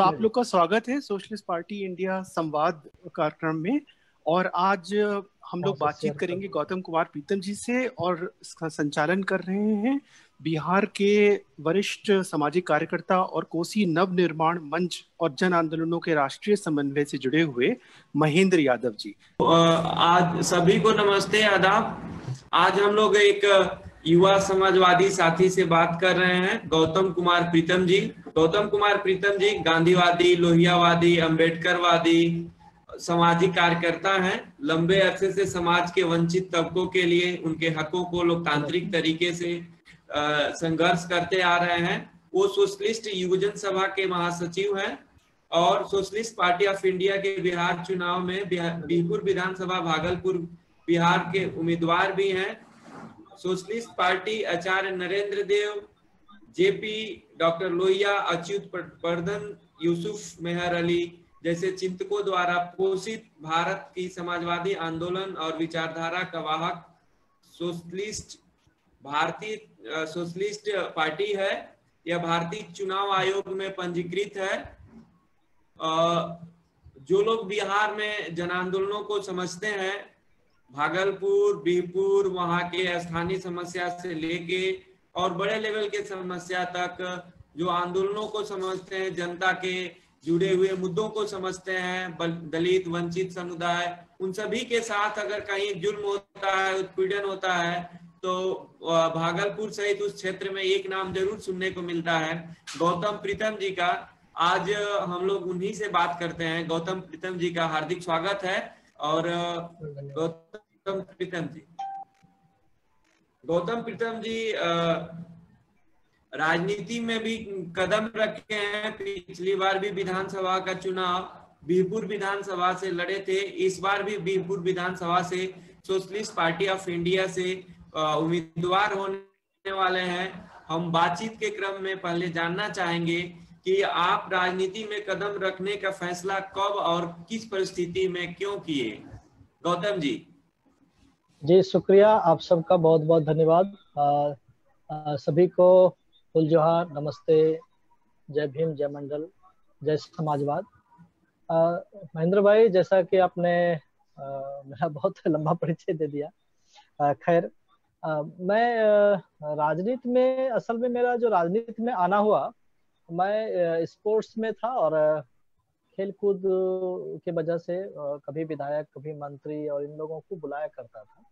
तो आप लोग का स्वागत है सोशलिस्ट पार्टी इंडिया संवाद कार्यक्रम में। और आज हम लोग बातचीत करेंगे गौतम कुमार प्रीतम जी से और इसका संचालन कर रहे हैं बिहार के वरिष्ठ सामाजिक कार्यकर्ता और कोसी नव निर्माण मंच और जन आंदोलनों के राष्ट्रीय समन्वय से जुड़े हुए महेंद्र यादव जी। आज सभी को नमस्ते आदाब। आज हम लोग एक युवा समाजवादी साथी से बात कर रहे हैं गौतम कुमार प्रीतम जी। गौतम कुमार प्रीतम जी, गांधीवादी, लोहियावादी अम्बेडकरवादी सामाजिक कार्यकर्ता हैं। लंबे अरसे से समाज के वंचित तबकों के लिए उनके हकों को लोकतांत्रिक तरीके से संघर्ष करते आ रहे हैं। वो सोशलिस्ट युवजन सभा के महासचिव हैं और सोशलिस्ट पार्टी ऑफ़ इंडिया के बिहार चुनाव में बिहपुर विधानसभा, भागलपुर बिहार के उम्मीदवार भी हैं। Socialist party Acharya Narendra Dev JP, doctor Lohia, Achyut Vardhan Yusuf Meher Ali जैसे चिंतकों द्वारा पोषित भारत की समाजवादी आंदोलन और विचारधारा का वाहक सोशलिस्ट, भारतीय सोशलिस्ट पार्टी है। यह भारतीय चुनाव आयोग में पंजीकृत है। जो लोग बिहार में जन आंदोलनों को समझते हैं, भागलपुर बीहपुर वहाँ के स्थानीय समस्या से लेके और बड़े लेवल के समस्या तक जो आंदोलनों को समझते हैं, जनता के जुड़े हुए मुद्दों को समझते हैं दलित, वंचित समुदाय, उन सभी के साथ अगर कहीं जुल्म होता है, उत्पीड़न होता है तो भागलपुर सहित उस क्षेत्र में एक नाम ज़रूर सुनने को मिलता है। गौतम प्रीतम जी का आज हम लोग उन्हीं से बात करते हैं। गौतम प्रीतम जी का हार्दिक स्वागत है और गौतम प्रीतम जी। गौतम प्रीतम जी राजनीति में भी कदम रखे हैं। पिछली बार भी विधानसभा का चुनाव, बीहपुर विधानसभा से लड़े थे। इस बार भी बीहपुर विधानसभा से सोशलिस्ट पार्टी ऑफ़ इंडिया से उम्मीदवार होने वाले हैं। हम बातचीत के क्रम में पहले जानना चाहेंगे कि आप राजनीति में कदम रखने का फैसला कब और किस परिस्थिति में क्यों किए? गौतम जी। जी शुक्रिया आप सबका बहुत बहुत धन्यवाद सभी को फुल जोहार नमस्ते जय भीम जय मंडल जय समाजवाद। महेंद्र भाई जैसा कि आपने आ, मेरा बहुत लंबा परिचय दे दिया खैर मैं राजनीति में असल में मेरा जो राजनीति में आना हुआ मैं स्पोर्ट्स में था और खेल कूद के वजह से कभी विधायक कभी मंत्री और इन लोगों को बुलाया करता था।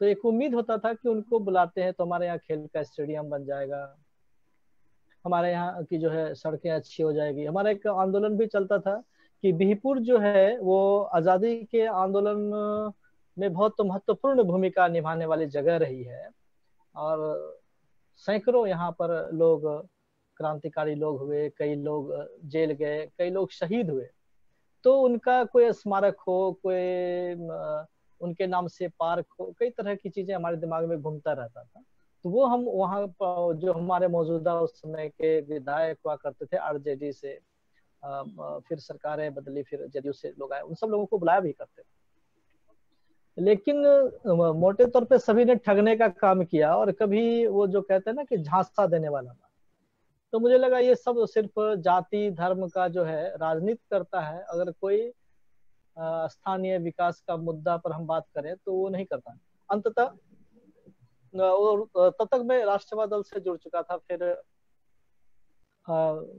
तो एक उम्मीद होता था कि उनको बुलाते हैं तो हमारे यहाँ खेल का स्टेडियम बन जाएगा। हमारे यहाँ की जो है सड़कें अच्छी हो जाएगी। हमारा एक आंदोलन भी चलता था कि बिहपुर जो है वो आज़ादी के आंदोलन में बहुत महत्वपूर्ण भूमिका निभाने वाली जगह रही है और सैकड़ों यहाँ पर लोग, क्रांतिकारी लोग हुए, कई लोग जेल गए, कई लोग शहीद हुए। तो उनका कोई स्मारक हो, कोई उनके नाम से पार्क हो कई तरह की चीज़ें हमारे दिमाग में घूमता रहता था। तो वो हम वहाँ जो हमारे मौजूदा उस समय के विधायक हुआ करते थे, आरजेडी से फिर सरकारें बदली, फिर जदयू से लोग आए, उन सब लोगों को बुलाया भी करते थे। लेकिन मोटे तौर पे सभी ने ठगने का काम किया और कभी वो जो कहते हैं ना कि झांसा देने वाला था। तो मुझे लगा ये सब सिर्फ़ जाति, धर्म का जो है, राजनीति करता है। अगर कोई स्थानीय विकास का मुद्दा पर हम बात करें तो वो नहीं करता। अंततः तब तक मैं राष्ट्रवाद दल से जुड़ चुका था, फिर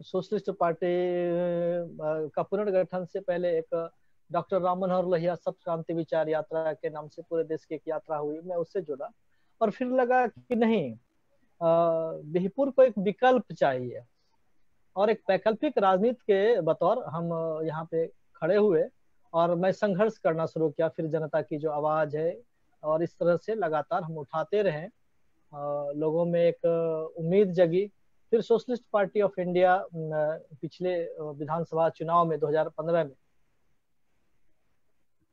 सोशलिस्ट पार्टी का पुनर्गठन से पहले एक डॉक्टर राम मनोहर लोहिया सब क्रांति विचार यात्रा के नाम से पूरे देश की एक यात्रा हुई, मैं उससे जुड़ा। और फिर लगा कि नहीं बिहपुर को एक विकल्प चाहिए। और एक वैकल्पिक राजनीति के बतौर हम यहाँ पे खड़े हुए। और मैं संघर्ष करना शुरू किया, फिर जनता की जो आवाज़ है और इस तरह से लगातार हम उठाते रहे। लोगों में एक उम्मीद जगी। फिर सोशलिस्ट पार्टी ऑफ़ इंडिया पिछले विधानसभा चुनाव में 2015 में।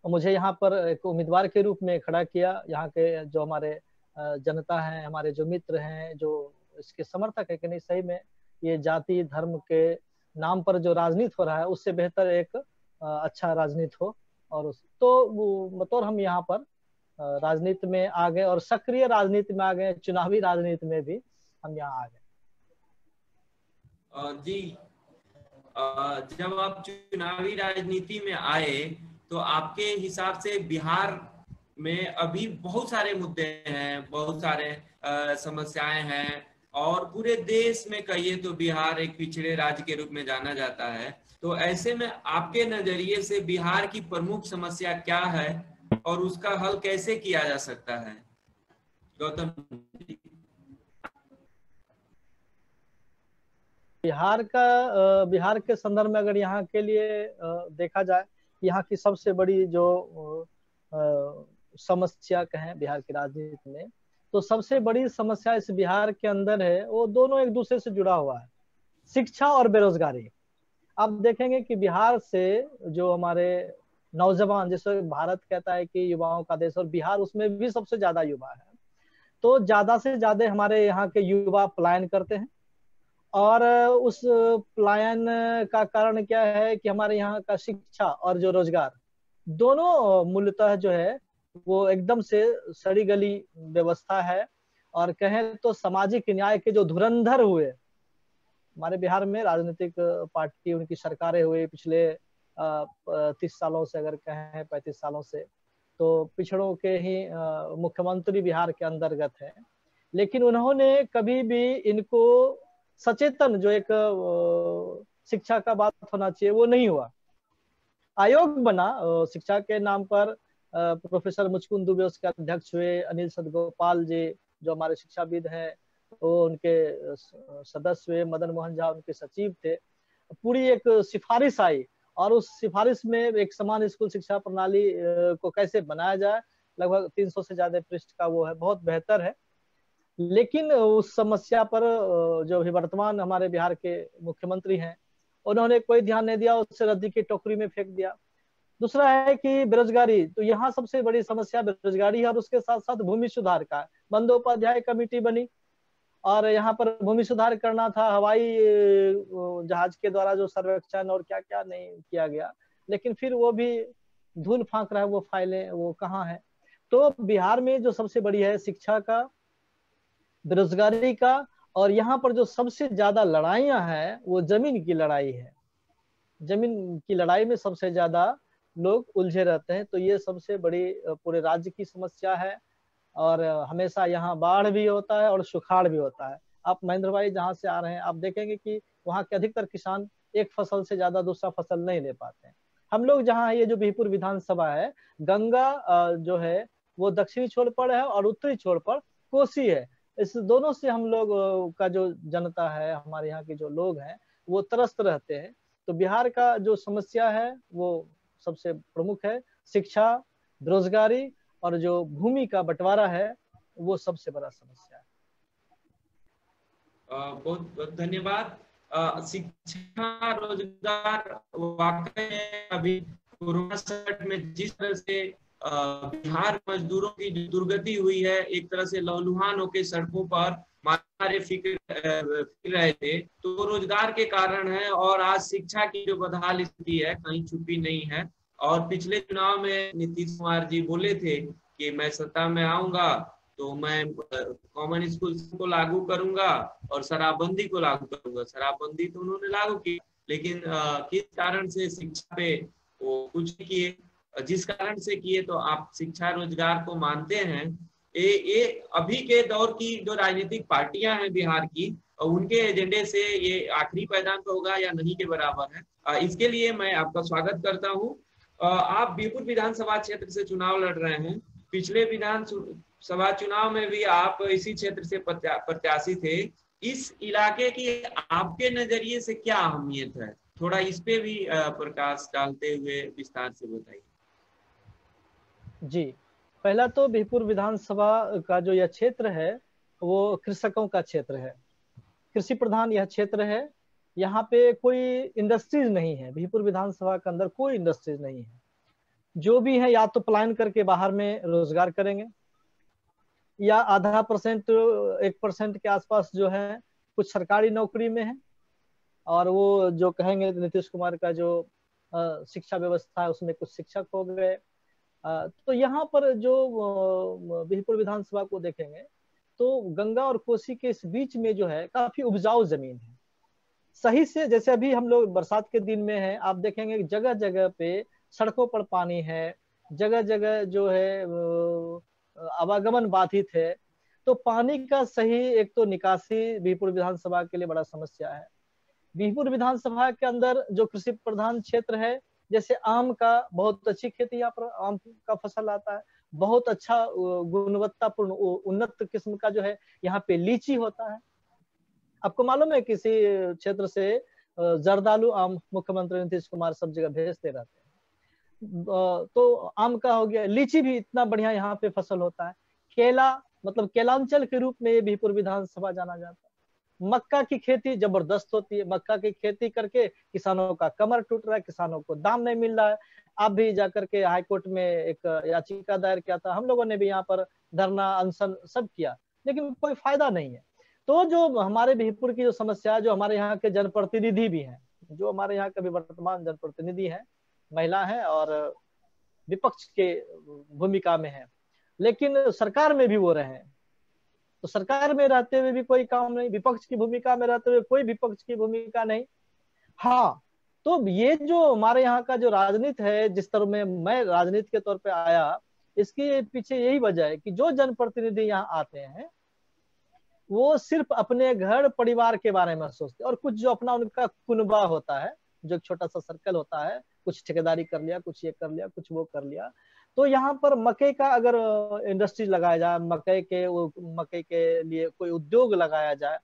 मुझे यहाँ पर एक उम्मीदवार के रूप में खड़ा किया। यहाँ के जो हमारे जनता हैं, हमारे जो मित्र हैं, जो इसके समर्थक है कि नहीं, सही में ये जाति, धर्म के नाम पर जो राजनीति हो रहा है, उससे बेहतर एक अच्छा राजनीति हो और उस तो बतौर हम यहाँ पर राजनीति में आ गए और सक्रिय राजनीति में आ गए, चुनावी राजनीति में भी हम यहाँ आ गए। जी। जब आप चुनावी राजनीति में आए तो आपके हिसाब से बिहार में अभी बहुत सारे मुद्दे हैं, बहुत सारे समस्याएँ हैं और पूरे देश में कहिए तो बिहार एक पिछड़े राज्य के रूप में जाना जाता है। तो ऐसे में आपके नज़रिए से बिहार की प्रमुख समस्या क्या है और उसका हल कैसे किया जा सकता है? गौतम बिहार का बिहार के संदर्भ में अगर यहाँ के लिए देखा जाए, यहाँ की सबसे बड़ी जो समस्या कहें बिहार की राजनीति में तो सबसे बड़ी समस्या इस बिहार के अंदर है, वो दोनों एक दूसरे से जुड़ा हुआ है। शिक्षा और बेरोजगारी। आप देखेंगे कि बिहार से जो हमारे नौजवान, जैसे भारत कहता है कि युवाओं का देश और बिहार उसमें भी सबसे ज़्यादा युवा है। तो ज़्यादा से ज़्यादा हमारे यहाँ के युवा पलायन करते हैं और उस पलायन का कारण क्या है कि हमारे यहाँ का शिक्षा और जो रोज़गार दोनों मूलतः जो है वो एकदम से सड़ी गली व्यवस्था है। और कहें तो सामाजिक न्याय के जो धुरंधर हुए हमारे बिहार में राजनीतिक पार्टी उनकी सरकारें हुई पिछले तीस सालों से अगर कहें, पैंतीस सालों से तो पिछड़ों के ही मुख्यमंत्री बिहार के अंतर्गत है। लेकिन उन्होंने कभी भी इनको सचेतन, जो एक शिक्षा का बात होना चाहिए, वो नहीं हुआ। आयोग बना शिक्षा के नाम पर प्रोफेसर मुचकुंद दुबे उसके अध्यक्ष हुए, अनिल सदगोपाल जी, जो हमारे शिक्षाविद हैं वो उनके सदस्य मदन मोहन झा उनके सचिव थे। पूरी एक सिफारिश आई और उस सिफारिश में एक समान स्कूल शिक्षा प्रणाली को कैसे बनाया जाए, लगभग 300 से ज़्यादा पृष्ठ का वो है, बहुत बेहतर है। लेकिन उस समस्या पर जो भी वर्तमान हमारे बिहार के मुख्यमंत्री हैं, उन्होंने कोई ध्यान नहीं दिया, उससे रद्दी की टोकरी में फेंक दिया। दूसरा है कि बेरोजगारी तो यहाँ सबसे बड़ी समस्या बेरोजगारी है और उसके साथ साथ भूमि सुधार का बंदोपाध्याय कमेटी बनी और यहाँ पर भूमि सुधार करना था, हवाई जहाज़ के द्वारा जो सर्वेक्षण और क्या क्या नहीं किया गया। लेकिन फिर वो भी धूल फांक रहा है, वो फाइलें, वो कहाँ है? तो बिहार में जो सबसे बड़ी है शिक्षा का, बेरोजगारी का, और यहाँ पर जो सबसे ज़्यादा लड़ाइयाँ हैं, वो ज़मीन की लड़ाई है। ज़मीन की लड़ाई में सबसे ज़्यादा लोग उलझे रहते हैं तो ये सबसे बड़ी पूरे राज्य की समस्या है। और हमेशा यहाँ बाढ़ भी होता है और सुखाड़ भी होता है। आप महेंद्र भाई जहाँ से आ रहे हैं, आप देखेंगे कि वहाँ के अधिकतर किसान एक फ़सल से ज़्यादा दूसरा फ़सल नहीं ले पाते हैं। हम लोग जहाँ ये जो बिहपुर विधानसभा है, गंगा जो है, वो दक्षिणी छोर पर है और उत्तरी छोर पर कोसी है। इस दोनों से हम लोग का जो जनता है, हमारे यहाँ के जो लोग हैं, वो त्रस्त रहते हैं। तो बिहार का जो समस्या है, वो सबसे प्रमुख है। शिक्षा बेरोजगारी और जो भूमि का बंटवारा है, वो सबसे बड़ा समस्या है। बहुत बहुत धन्यवाद। शिक्षा, रोज़गार, वाकई अभी कोरोना संकट में जिस तरह से बिहार मजदूरों की दुर्गति हुई है, एक तरह से लहलुहान होकर सड़कों पर मारे फ़िक्र फिर रहे थे तो रोज़गार के कारण है और आज शिक्षा की जो बदहाल स्थिति है, कहीं छुपी नहीं है। और पिछले चुनाव में नीतीश कुमार जी बोले थे कि मैं सत्ता में आऊँगा तो मैं कॉमन स्कूल को लागू करूँगा और शराबबंदी को लागू करूँगा। शराबबंदी तो उन्होंने लागू की, लेकिन किस कारण से शिक्षा पे वो कुछ किए? जिस कारण से किए तो आप शिक्षा रोज़गार को मानते हैं। ये ये अभी के दौर की जो राजनीतिक पार्टियाँ हैं बिहार की उनके एजेंडे से ये आखिरी पैदान तो होगा या नहीं के बराबर है। इसके लिए मैं आपका स्वागत करता हूँ। आप बीरपुर विधानसभा क्षेत्र से चुनाव लड़ रहे हैं। पिछले विधान सभा चुनाव में भी आप इसी क्षेत्र से प्रत्याशी थे। इस इलाके की आपके नज़रिए से क्या अहमियत है? थोड़ा इस पे भी प्रकाश डालते हुए विस्तार से बताइए। जी। पहला तो बिहपुर विधानसभा का जो यह क्षेत्र है, वो कृषकों का क्षेत्र है। कृषि प्रधान यह क्षेत्र है यहाँ पे कोई इंडस्ट्रीज़ नहीं है। बिहपुर विधानसभा के अंदर कोई इंडस्ट्रीज़ नहीं है। जो भी है, या तो प्लान करके बाहर में रोज़गार करेंगे, या आधा परसेंट, एक परसेंट के आसपास जो है, कुछ सरकारी नौकरी में है। और वो जो कहेंगे नीतीश कुमार का जो शिक्षा व्यवस्था है, उसमें कुछ शिक्षक हो गए। तो यहाँ पर जो बिहपुर विधानसभा को देखेंगे तो गंगा और कोसी के इस बीच में जो है, काफ़ी उपजाऊ ज़मीन है। सही से, जैसे अभी हम लोग बरसात के दिन में हैं, आप देखेंगे जगह जगह पे सड़कों पर पानी है जगह जगह जो है आवागमन बाधित है तो पानी का सही एक तो निकासी बीहपुर विधानसभा के लिए बड़ा समस्या है। बीहपुर विधानसभा के अंदर जो कृषि प्रधान क्षेत्र है, जैसे आम का बहुत अच्छी खेती यहाँ पर, आम का फ़सल आता है, बहुत अच्छा गुणवत्तापूर्ण उन्नत किस्म का जो है, यहाँ पे लीची होता है। आपको मालूम है किसी क्षेत्र से जर्दालू आम मुख्यमंत्री नीतीश कुमार सब जगह भेजते रहते हैं तो आम का हो गया, लीची भी इतना बढ़िया यहाँ पे फ़सल होता है। केला मतलब केलांचल के रूप में ये बीहपुर विधानसभा जाना जाता है। मक्का की खेती ज़बरदस्त होती है। मक्का की खेती करके किसानों का कमर टूट रहा है, किसानों को दाम नहीं मिल रहा है। आप भी जाकर के हाईकोर्ट में एक याचिका दायर किया था। हम लोगों ने भी यहाँ पर धरना, अनशन सब किया। लेकिन कोई फ़ायदा नहीं है। तो जो हमारे बिहपुर की जो समस्या, जो हमारे यहाँ के जनप्रतिनिधि भी हैं, जो हमारे यहाँ के वर्तमान जनप्रतिनिधि हैं, महिला हैं और विपक्ष के भूमिका में है। लेकिन सरकार में भी वो रहे तो सरकार में रहते हुए भी कोई काम नहीं, विपक्ष की भूमिका में रहते हुए कोई विपक्ष की भूमिका नहीं। हाँ तो ये जो हमारे यहाँ का जो राजनीति है, जिस तरह में मैं राजनीति के तौर पे आया, इसके पीछे यही वजह है कि जो जनप्रतिनिधि यहाँ आते हैं वो सिर्फ़ अपने घर परिवार के बारे में सोचते और कुछ जो अपना उनका कुनबा होता है, जो एक छोटा सा सर्कल होता है, कुछ ठेकेदारी कर लिया, कुछ ये कर लिया, कुछ वो कर लिया तो यहाँ पर मकई का अगर इंडस्ट्री लगाया जाए, मकई के मकई के लिए कोई उद्योग लगाया जाए,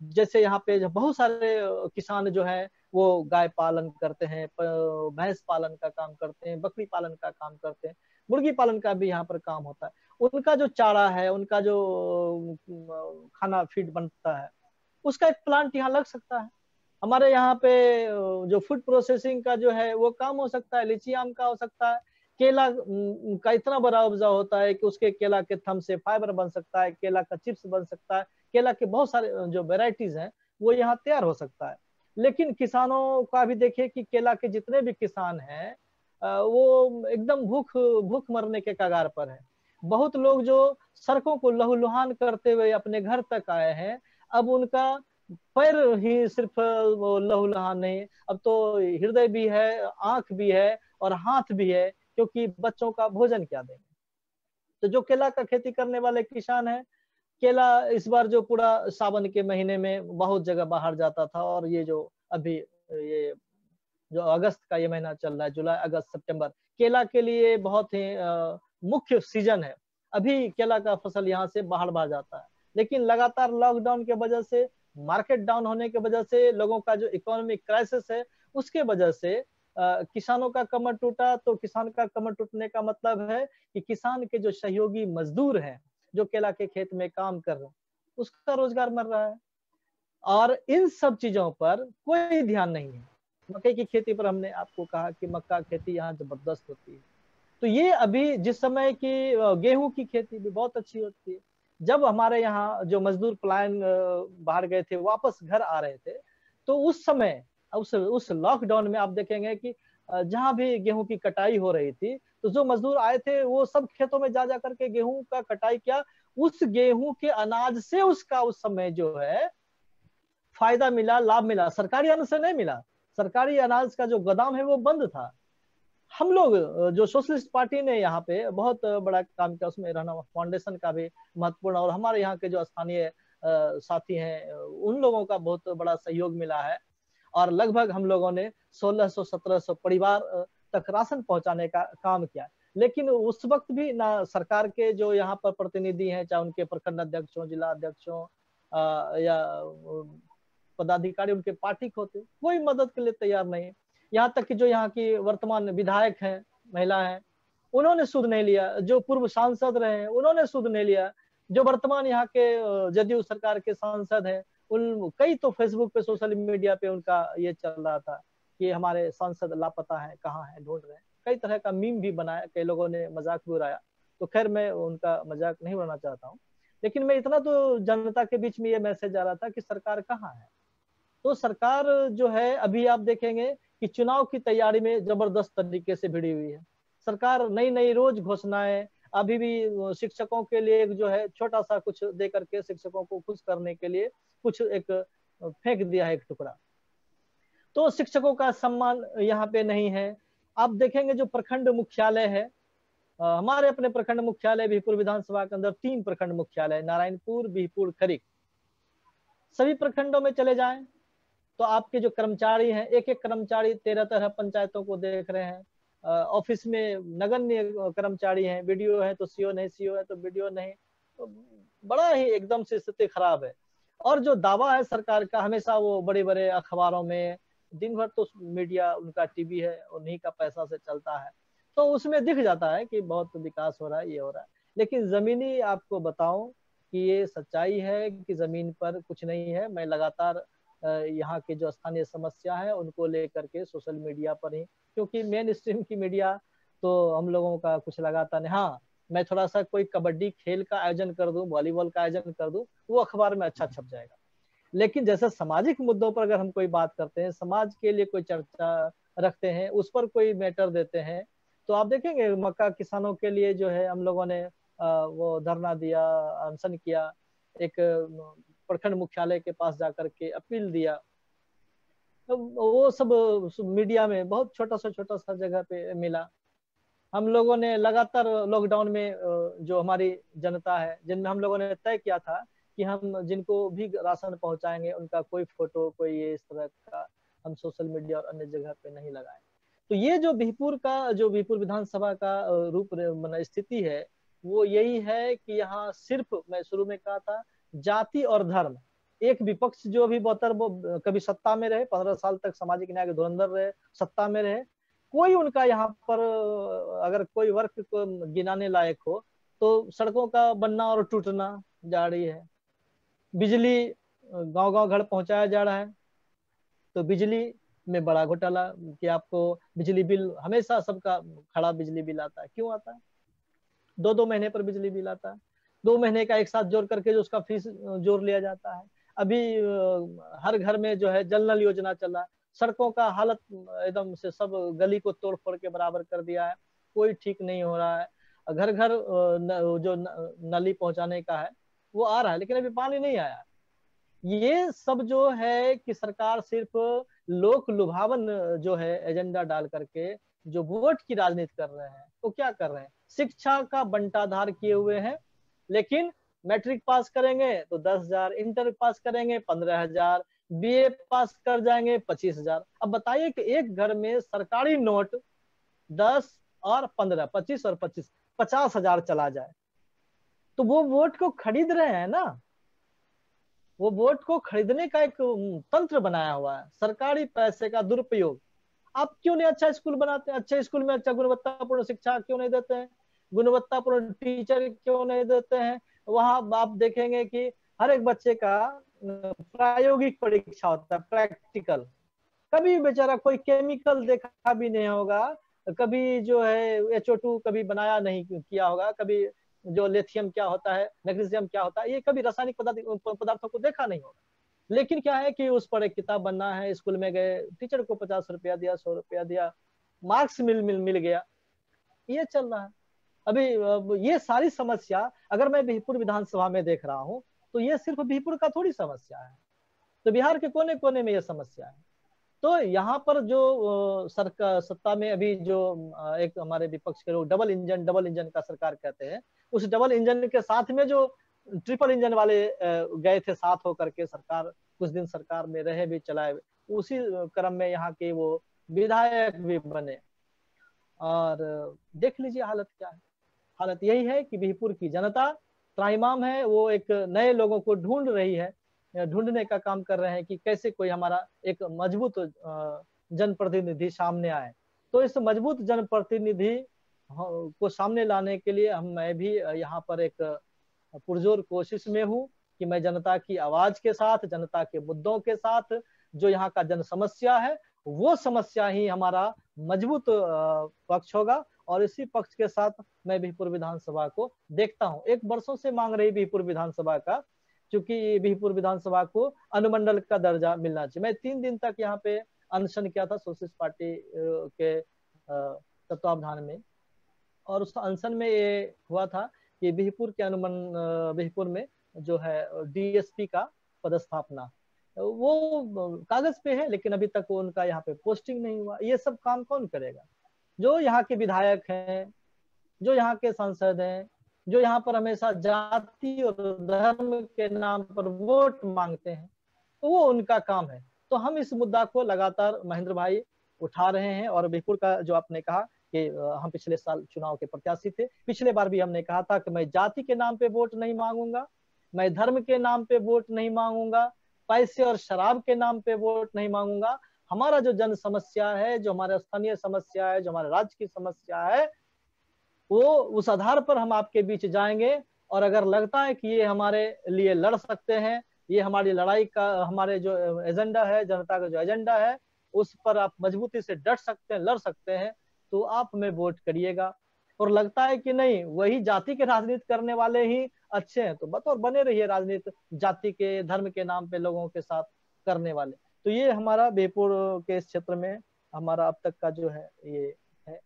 जैसे यहाँ पे बहुत सारे किसान जो है वो गाय पालन करते हैं भैंस पालन का काम करते हैं, बकरी पालन का काम करते हैं, मुर्गी पालन का भी यहाँ पर काम होता है। उनका जो चारा है, उनका जो खाना फ़ीड बनता है, उसका एक प्लांट यहाँ लग सकता है। हमारे यहाँ पे जो फ़ूड प्रोसेसिंग का जो है, वो काम हो सकता है, लीची आम का हो सकता है, केला का इतना बड़ा उपजा होता है कि उसके केला के थम से फाइबर बन सकता है, केला का चिप्स बन सकता है, केला के बहुत सारे जो वेराइटीज हैं, वो यहाँ तैयार हो सकता है। लेकिन किसानों का भी देखिए कि केला के जितने भी किसान हैं वो एकदम भूख भूख मरने के कगार पर है। बहुत लोग जो सड़कों को लहूलुहान करते हुए अपने घर तक आए हैं, अब उनका पैर ही सिर्फ़ लहूलुहान नहीं, अब तो हृदय भी है, आँख भी है और हाथ भी है, क्योंकि बच्चों का भोजन क्या देंगे? तो जो केला का खेती करने वाले किसान है केला इस बार जो पूरा सावन के महीने में बहुत जगह बाहर जाता था और ये जो अभी ये जो अगस्त का ये महीना चल रहा है जुलाई अगस्त सितंबर केला के लिए बहुत ही मुख्य सीज़न है। अभी केला का फ़सल यहाँ से बाहर बाहर जाता है। लेकिन लगातार लॉकडाउन के वजह से मार्केट डाउन होने के वजह से लोगों का जो इकोनॉमिक क्राइसिस है उसके वजह से आ, किसानों का कमर टूटा। तो किसान का कमर टूटने का मतलब है कि किसान के जो सहयोगी मजदूर हैं जो केला के खेत में काम कर रहे हैं, उसका रोज़गार मर रहा है। और इन सब चीज़ों पर कोई ध्यान नहीं है। मकई की खेती पर हमने आपको कहा कि मक्का खेती यहाँ ज़बरदस्त होती है। तो ये अभी जिस समय की गेहूँ की खेती भी बहुत अच्छी होती है। जब हमारे यहाँ जो मजदूर पलायन बाहर गए थे, वापस घर आ रहे थे तो उस समय, उस उस लॉकडाउन में आप देखेंगे कि जहाँ भी गेहूँ की कटाई हो रही थी तो जो मजदूर आए थे, वो सब खेतों में जा जा करके गेहूँ का कटाई किया। उस गेहूँ के अनाज से उसका उस समय जो है, फ़ायदा मिला, लाभ मिला। सरकारी अन्न से नहीं मिला। सरकारी अनाज का जो गोदाम है, वो बंद था। हम लोग, जो सोशलिस्ट पार्टी ने यहाँ पे बहुत बड़ा काम किया, उसमें रहना फाउंडेशन का भी महत्वपूर्ण और हमारे यहाँ के जो स्थानीय साथी हैं, उन लोगों का बहुत बड़ा सहयोग मिला है। और लगभग हम लोगों ने 1600 1700 परिवार तक राशन पहुँचाने का काम किया। लेकिन उस वक्त भी ना सरकार के जो यहाँ पर प्रतिनिधि हैं, चाहे उनके प्रखंड अध्यक्षों जिला अध्यक्षों या पदाधिकारी, उनके पार्टी के होते, कोई मदद के लिए तैयार नहीं है। यहाँ तक कि जो यहाँ की वर्तमान विधायक हैं, महिला हैं, उन्होंने सुध नहीं लिया। जो पूर्व सांसद रहे हैं, उन्होंने सुध नहीं लिया। जो वर्तमान यहाँ के जदयू सरकार के सांसद हैं, उन, कई तो फेसबुक पे सोशल मीडिया पे उनका ये चल रहा था। कि हमारे सांसद लापता है, कहाँ है, ढूंढ रहे हैं। कई तरह का मीम भी बनाया, कई लोगों ने मज़ाक भी उड़ाया। तो खैर मैं उनका मज़ाक नहीं उड़ाना चाहता हूँ। लेकिन मैं इतना तो जनता के बीच में ये मैसेज आ रहा था कि सरकार कहाँ है? तो सरकार जो है, अभी आप देखेंगे कि चुनाव की तैयारी में ज़बरदस्त तरीके से भिड़ी हुई है। सरकार नई नई रोज घोषणाएँ, अभी भी शिक्षकों के लिए एक जो है, छोटा सा कुछ दे करके शिक्षकों को खुश करने के लिए कुछ एक फेंक दिया है एक टुकड़ा। तो शिक्षकों का सम्मान यहाँ पे नहीं है। आप देखेंगे जो प्रखंड मुख्यालय है हमारे अपने प्रखंड मुख्यालय बिहपुर विधानसभा के अंदर तीन प्रखंड मुख्यालय, नारायणपुर, बिहपुर खरीक सभी प्रखंडों में चले जाएँ तो आपके जो कर्मचारी हैं एक एक कर्मचारी तेरह तरह पंचायतों को देख रहे हैं। ऑफ़िस में नगण्य कर्मचारी हैं वीडियो है तो सीओ नहीं सीओ है तो वीडियो नहीं। तो बड़ा ही एकदम से स्थिति खराब है। और जो दावा है सरकार का, हमेशा वो बड़े बड़े अखबारों में दिन भर तो मीडिया, उनका टीवी है उन्हीं का पैसा से चलता है। तो उसमें दिख जाता है कि बहुत विकास हो रहा है, ये हो रहा है। लेकिन जमीनी आपको बताऊँ कि ये सच्चाई है कि ज़मीन पर कुछ नहीं है। मैं लगातार यहाँ के जो स्थानीय समस्या है, उनको लेकर के सोशल मीडिया पर ही, क्योंकि मेन स्ट्रीम की मीडिया तो हम लोगों का कुछ लगाता नहीं। हाँ मैं थोड़ा सा कोई कबड्डी खेल का आयोजन कर दूँ, वॉलीबॉल का आयोजन कर दूँ, वो अखबार में अच्छा छप जाएगा। लेकिन जैसे सामाजिक मुद्दों पर अगर हम कोई बात करते हैं, समाज के लिए कोई चर्चा रखते हैं, उस पर कोई मैटर देते हैं तो आप देखेंगे मक्का किसानों के लिए जो है हम लोगों ने वो धरना दिया, अनशन किया, एक प्रखंड मुख्यालय के पास जाकर के अपील दिया। तो वो सब मीडिया में बहुत छोटा सा छोटा सा जगह पे मिला। हम लोगों ने लगातार लॉकडाउन में जो हमारी जनता है, जिनमें हम लोगों ने तय किया था कि हम जिनको भी राशन पहुंचाएँगे, उनका कोई फ़ोटो, कोई ये इस तरह का हम सोशल मीडिया और अन्य जगह पे नहीं लगाए। तो ये जो बिहपुर का, जो बिहपुर विधानसभा का रूप स्थिति है, वो यही है कि यहाँ सिर्फ़, मैं शुरू में कहा था, जाति और धर्म। एक विपक्ष जो भी वो कभी सत्ता में रहे, पंद्रह साल तक सामाजिक न्याय के धुरंधर रहे, सत्ता में रहे, कोई उनका यहाँ पर अगर कोई वर्क को गिनाने लायक हो तो सड़कों का बनना और टूटना जारी है। बिजली गाँव गाँव घर पहुँचाया जा रहा है। तो बिजली में बड़ा घोटाला कि आपको बिजली बिल, हमेशा सबका खड़ा बिजली बिल आता है। क्यों आता है? दो दो महीने पर बिजली बिल आता है। दो महीने का एक साथ जोड़ करके जो उसका फ़ीस जोड़ लिया जाता है। अभी हर घर में जो है जल नल योजना चला। सड़कों का हालत एकदम से सब गली को तोड़ फोड़ के बराबर कर दिया है। कोई ठीक नहीं हो रहा है। घर घर जो नली पहुँचाने का है वो आ रहा है, लेकिन अभी पानी नहीं आया। ये सब जो है कि सरकार सिर्फ़ लोक लुभावन जो है, एजेंडा डाल करके जो वोट की राजनीति कर रहे हैं, वो क्या कर रहे हैं? शिक्षा का बंटाधार किए हुए हैं, लेकिन मैट्रिक पास करेंगे तो दस हज़ार, इंटर पास करेंगे पंद्रह हज़ार बी ए पास कर जाएँगे पच्चीस हज़ार। अब बताइए कि एक घर में सरकारी नोट दस और पंद्रह, पच्चीस और पच्चीस, पचास हज़ार चला जाए। तो वो वोट को खरीद रहे हैं ना। वो वोट को खरीदने का एक तंत्र बनाया हुआ है, सरकारी पैसे का दुरुपयोग। आप क्यों नहीं अच्छा स्कूल बनाते हैं? अच्छे स्कूल में अच्छा गुणवत्तापूर्ण शिक्षा क्यों नहीं देते हैं? गुणवत्तापूर्ण टीचर क्यों नहीं देते हैं? वहाँ आप देखेंगे कि हर एक बच्चे का प्रायोगिक परीक्षा होता है, प्रैक्टिकल। कभी बेचारा कोई केमिकल देखा भी नहीं होगा, कभी जो है एच कभी बनाया नहीं किया होगा, कभी जो लेथियम क्या होता है मैग्नीशियम क्या होता है, ये कभी रासायनिक पदार्थों को देखा नहीं होगा। लेकिन क्या है कि उस पर एक किताब बनना है, स्कूल में गए, टीचर को पचास रुपया दिया, सौ रुपया दिया मार्क्स मिल मिल मिल गया। ये चल रहा है। अभी ये सारी समस्या, अगर मैं बिहपुर विधानसभा में देख रहा हूँ तो ये सिर्फ़ बिहपुर का थोड़ी समस्या है। तो बिहार के कोने कोने में ये समस्या है। तो यहाँ पर जो सरकार सत्ता में अभी जो एक हमारे विपक्ष के लोग डबल इंजन डबल इंजन का सरकार कहते हैं उस डबल इंजन के साथ में जो ट्रिपल इंजन वाले गए थे साथ होकर के सरकार, कुछ दिन सरकार में रहे, भी चलाए उसी क्रम में यहाँ के वो विधायक भी बने। और देख लीजिए हालत क्या है। हालत यही है कि बिहपुर की जनता त्राइमाम है, वो एक नए लोगों को ढूंढ रही है ढूँढने का काम कर रहे हैं कि कैसे कोई हमारा एक मज़बूत जनप्रतिनिधि सामने आए। तो इस मज़बूत जनप्रतिनिधि को सामने लाने के लिए हम, मैं भी यहाँ पर एक पुरजोर कोशिश में हूँ कि मैं जनता की आवाज़ के साथ, जनता के मुद्दों के साथ, जो यहाँ का जन समस्या है, वो समस्या ही हमारा मज़बूत पक्ष होगा। और इसी पक्ष के साथ मैं बिहपुर विधानसभा को देखता हूँ। एक वर्षों से मांग रही बिहपुर विधानसभा का, क्योंकि बिहपुर विधानसभा को अनुमंडल का दर्जा मिलना चाहिए। मैं तीन दिन तक यहाँ पे अनशन किया था सोशलिस्ट पार्टी के तत्वावधान में। और उस अनशन में ये हुआ था कि बिहपुर के अनुमन बिहपुर में जो है डीएसपी का पदस्थापना। वो कागज़ पे है, लेकिन अभी तक उनका यहाँ पे पोस्टिंग नहीं हुआ। ये सब काम कौन करेगा? जो यहाँ के विधायक हैं, जो यहाँ के सांसद हैं, जो यहाँ पर हमेशा जाति और धर्म के नाम पर वोट मांगते हैं तो वो उनका काम है। तो हम इस मुद्दा को लगातार महेंद्र भाई उठा रहे हैं और बिल्कुल का जो आपने कहा कि हम पिछले साल चुनाव के प्रत्याशी थे। पिछले बार भी हमने कहा था कि मैं जाति के नाम पे वोट नहीं मांगूँगा, मैं धर्म के नाम पे वोट नहीं मांगूँगा, पैसे और शराब के नाम पे वोट नहीं मांगूँगा। हमारा जो जन समस्या है, जो हमारे स्थानीय समस्या है, जो हमारे राज्य की समस्या है, वो उस आधार पर हम आपके बीच जाएँगे और अगर लगता है कि ये हमारे लिए लड़ सकते हैं, ये हमारी लड़ाई का, हमारे जो एजेंडा है, जनता का जो एजेंडा है, उस पर आप मजबूती से डट सकते हैं, लड़ सकते हैं। तो आप हमें वोट करिएगा। और लगता है कि नहीं, वही जाति के राजनीति करने वाले ही अच्छे हैं। तो बतौर बने रहिए राजनीति, जाति के, धर्म के नाम पे लोगों के साथ करने वाले। तो ये हमारा बेपुर के क्षेत्र में हमारा अब तक का जो है, ये है।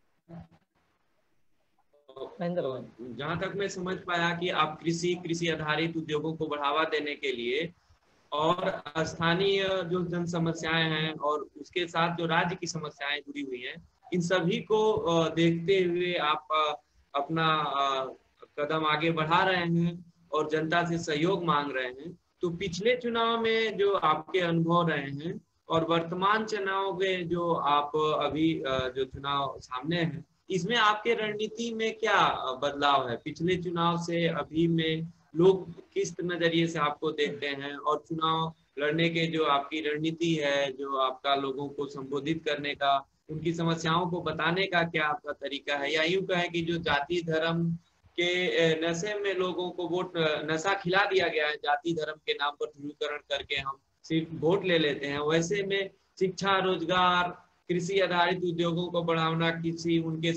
जहाँ तक मैं समझ पाया कि आप कृषि कृषि आधारित उद्योगों को बढ़ावा देने के लिए और स्थानीय जो जन समस्याएँ हैं और उसके साथ जो राज्य की समस्याएँ जुड़ी हुई हैं इन सभी को देखते हुए आप अपना कदम आगे बढ़ा रहे हैं और जनता से सहयोग मांग रहे हैं तो पिछले चुनाव में जो आपके अनुभव रहे हैं और वर्तमान चुनाव में जो आप अभी जो चुनाव सामने हैं, इसमें आपके रणनीति में क्या बदलाव है? पिछले चुनाव से अभी में लोग किस नज़रिए से आपको देखते हैं और चुनाव लड़ने के जो आपकी रणनीति है, जो आपका लोगों को संबोधित करने का उनकी समस्याओं को बताने का क्या आपका तरीका है? या यूँ कहे कि जो जाति धर्म के नशे में लोगों को वोट नशा खिला दिया गया है, जाति धर्म के नाम पर ध्रुवीकरण करके हम सिर्फ़ वोट ले लेते हैं, वैसे में शिक्षा, रोज़गार, कृषि आधारित उद्योगों को बढ़ाना किसी उनके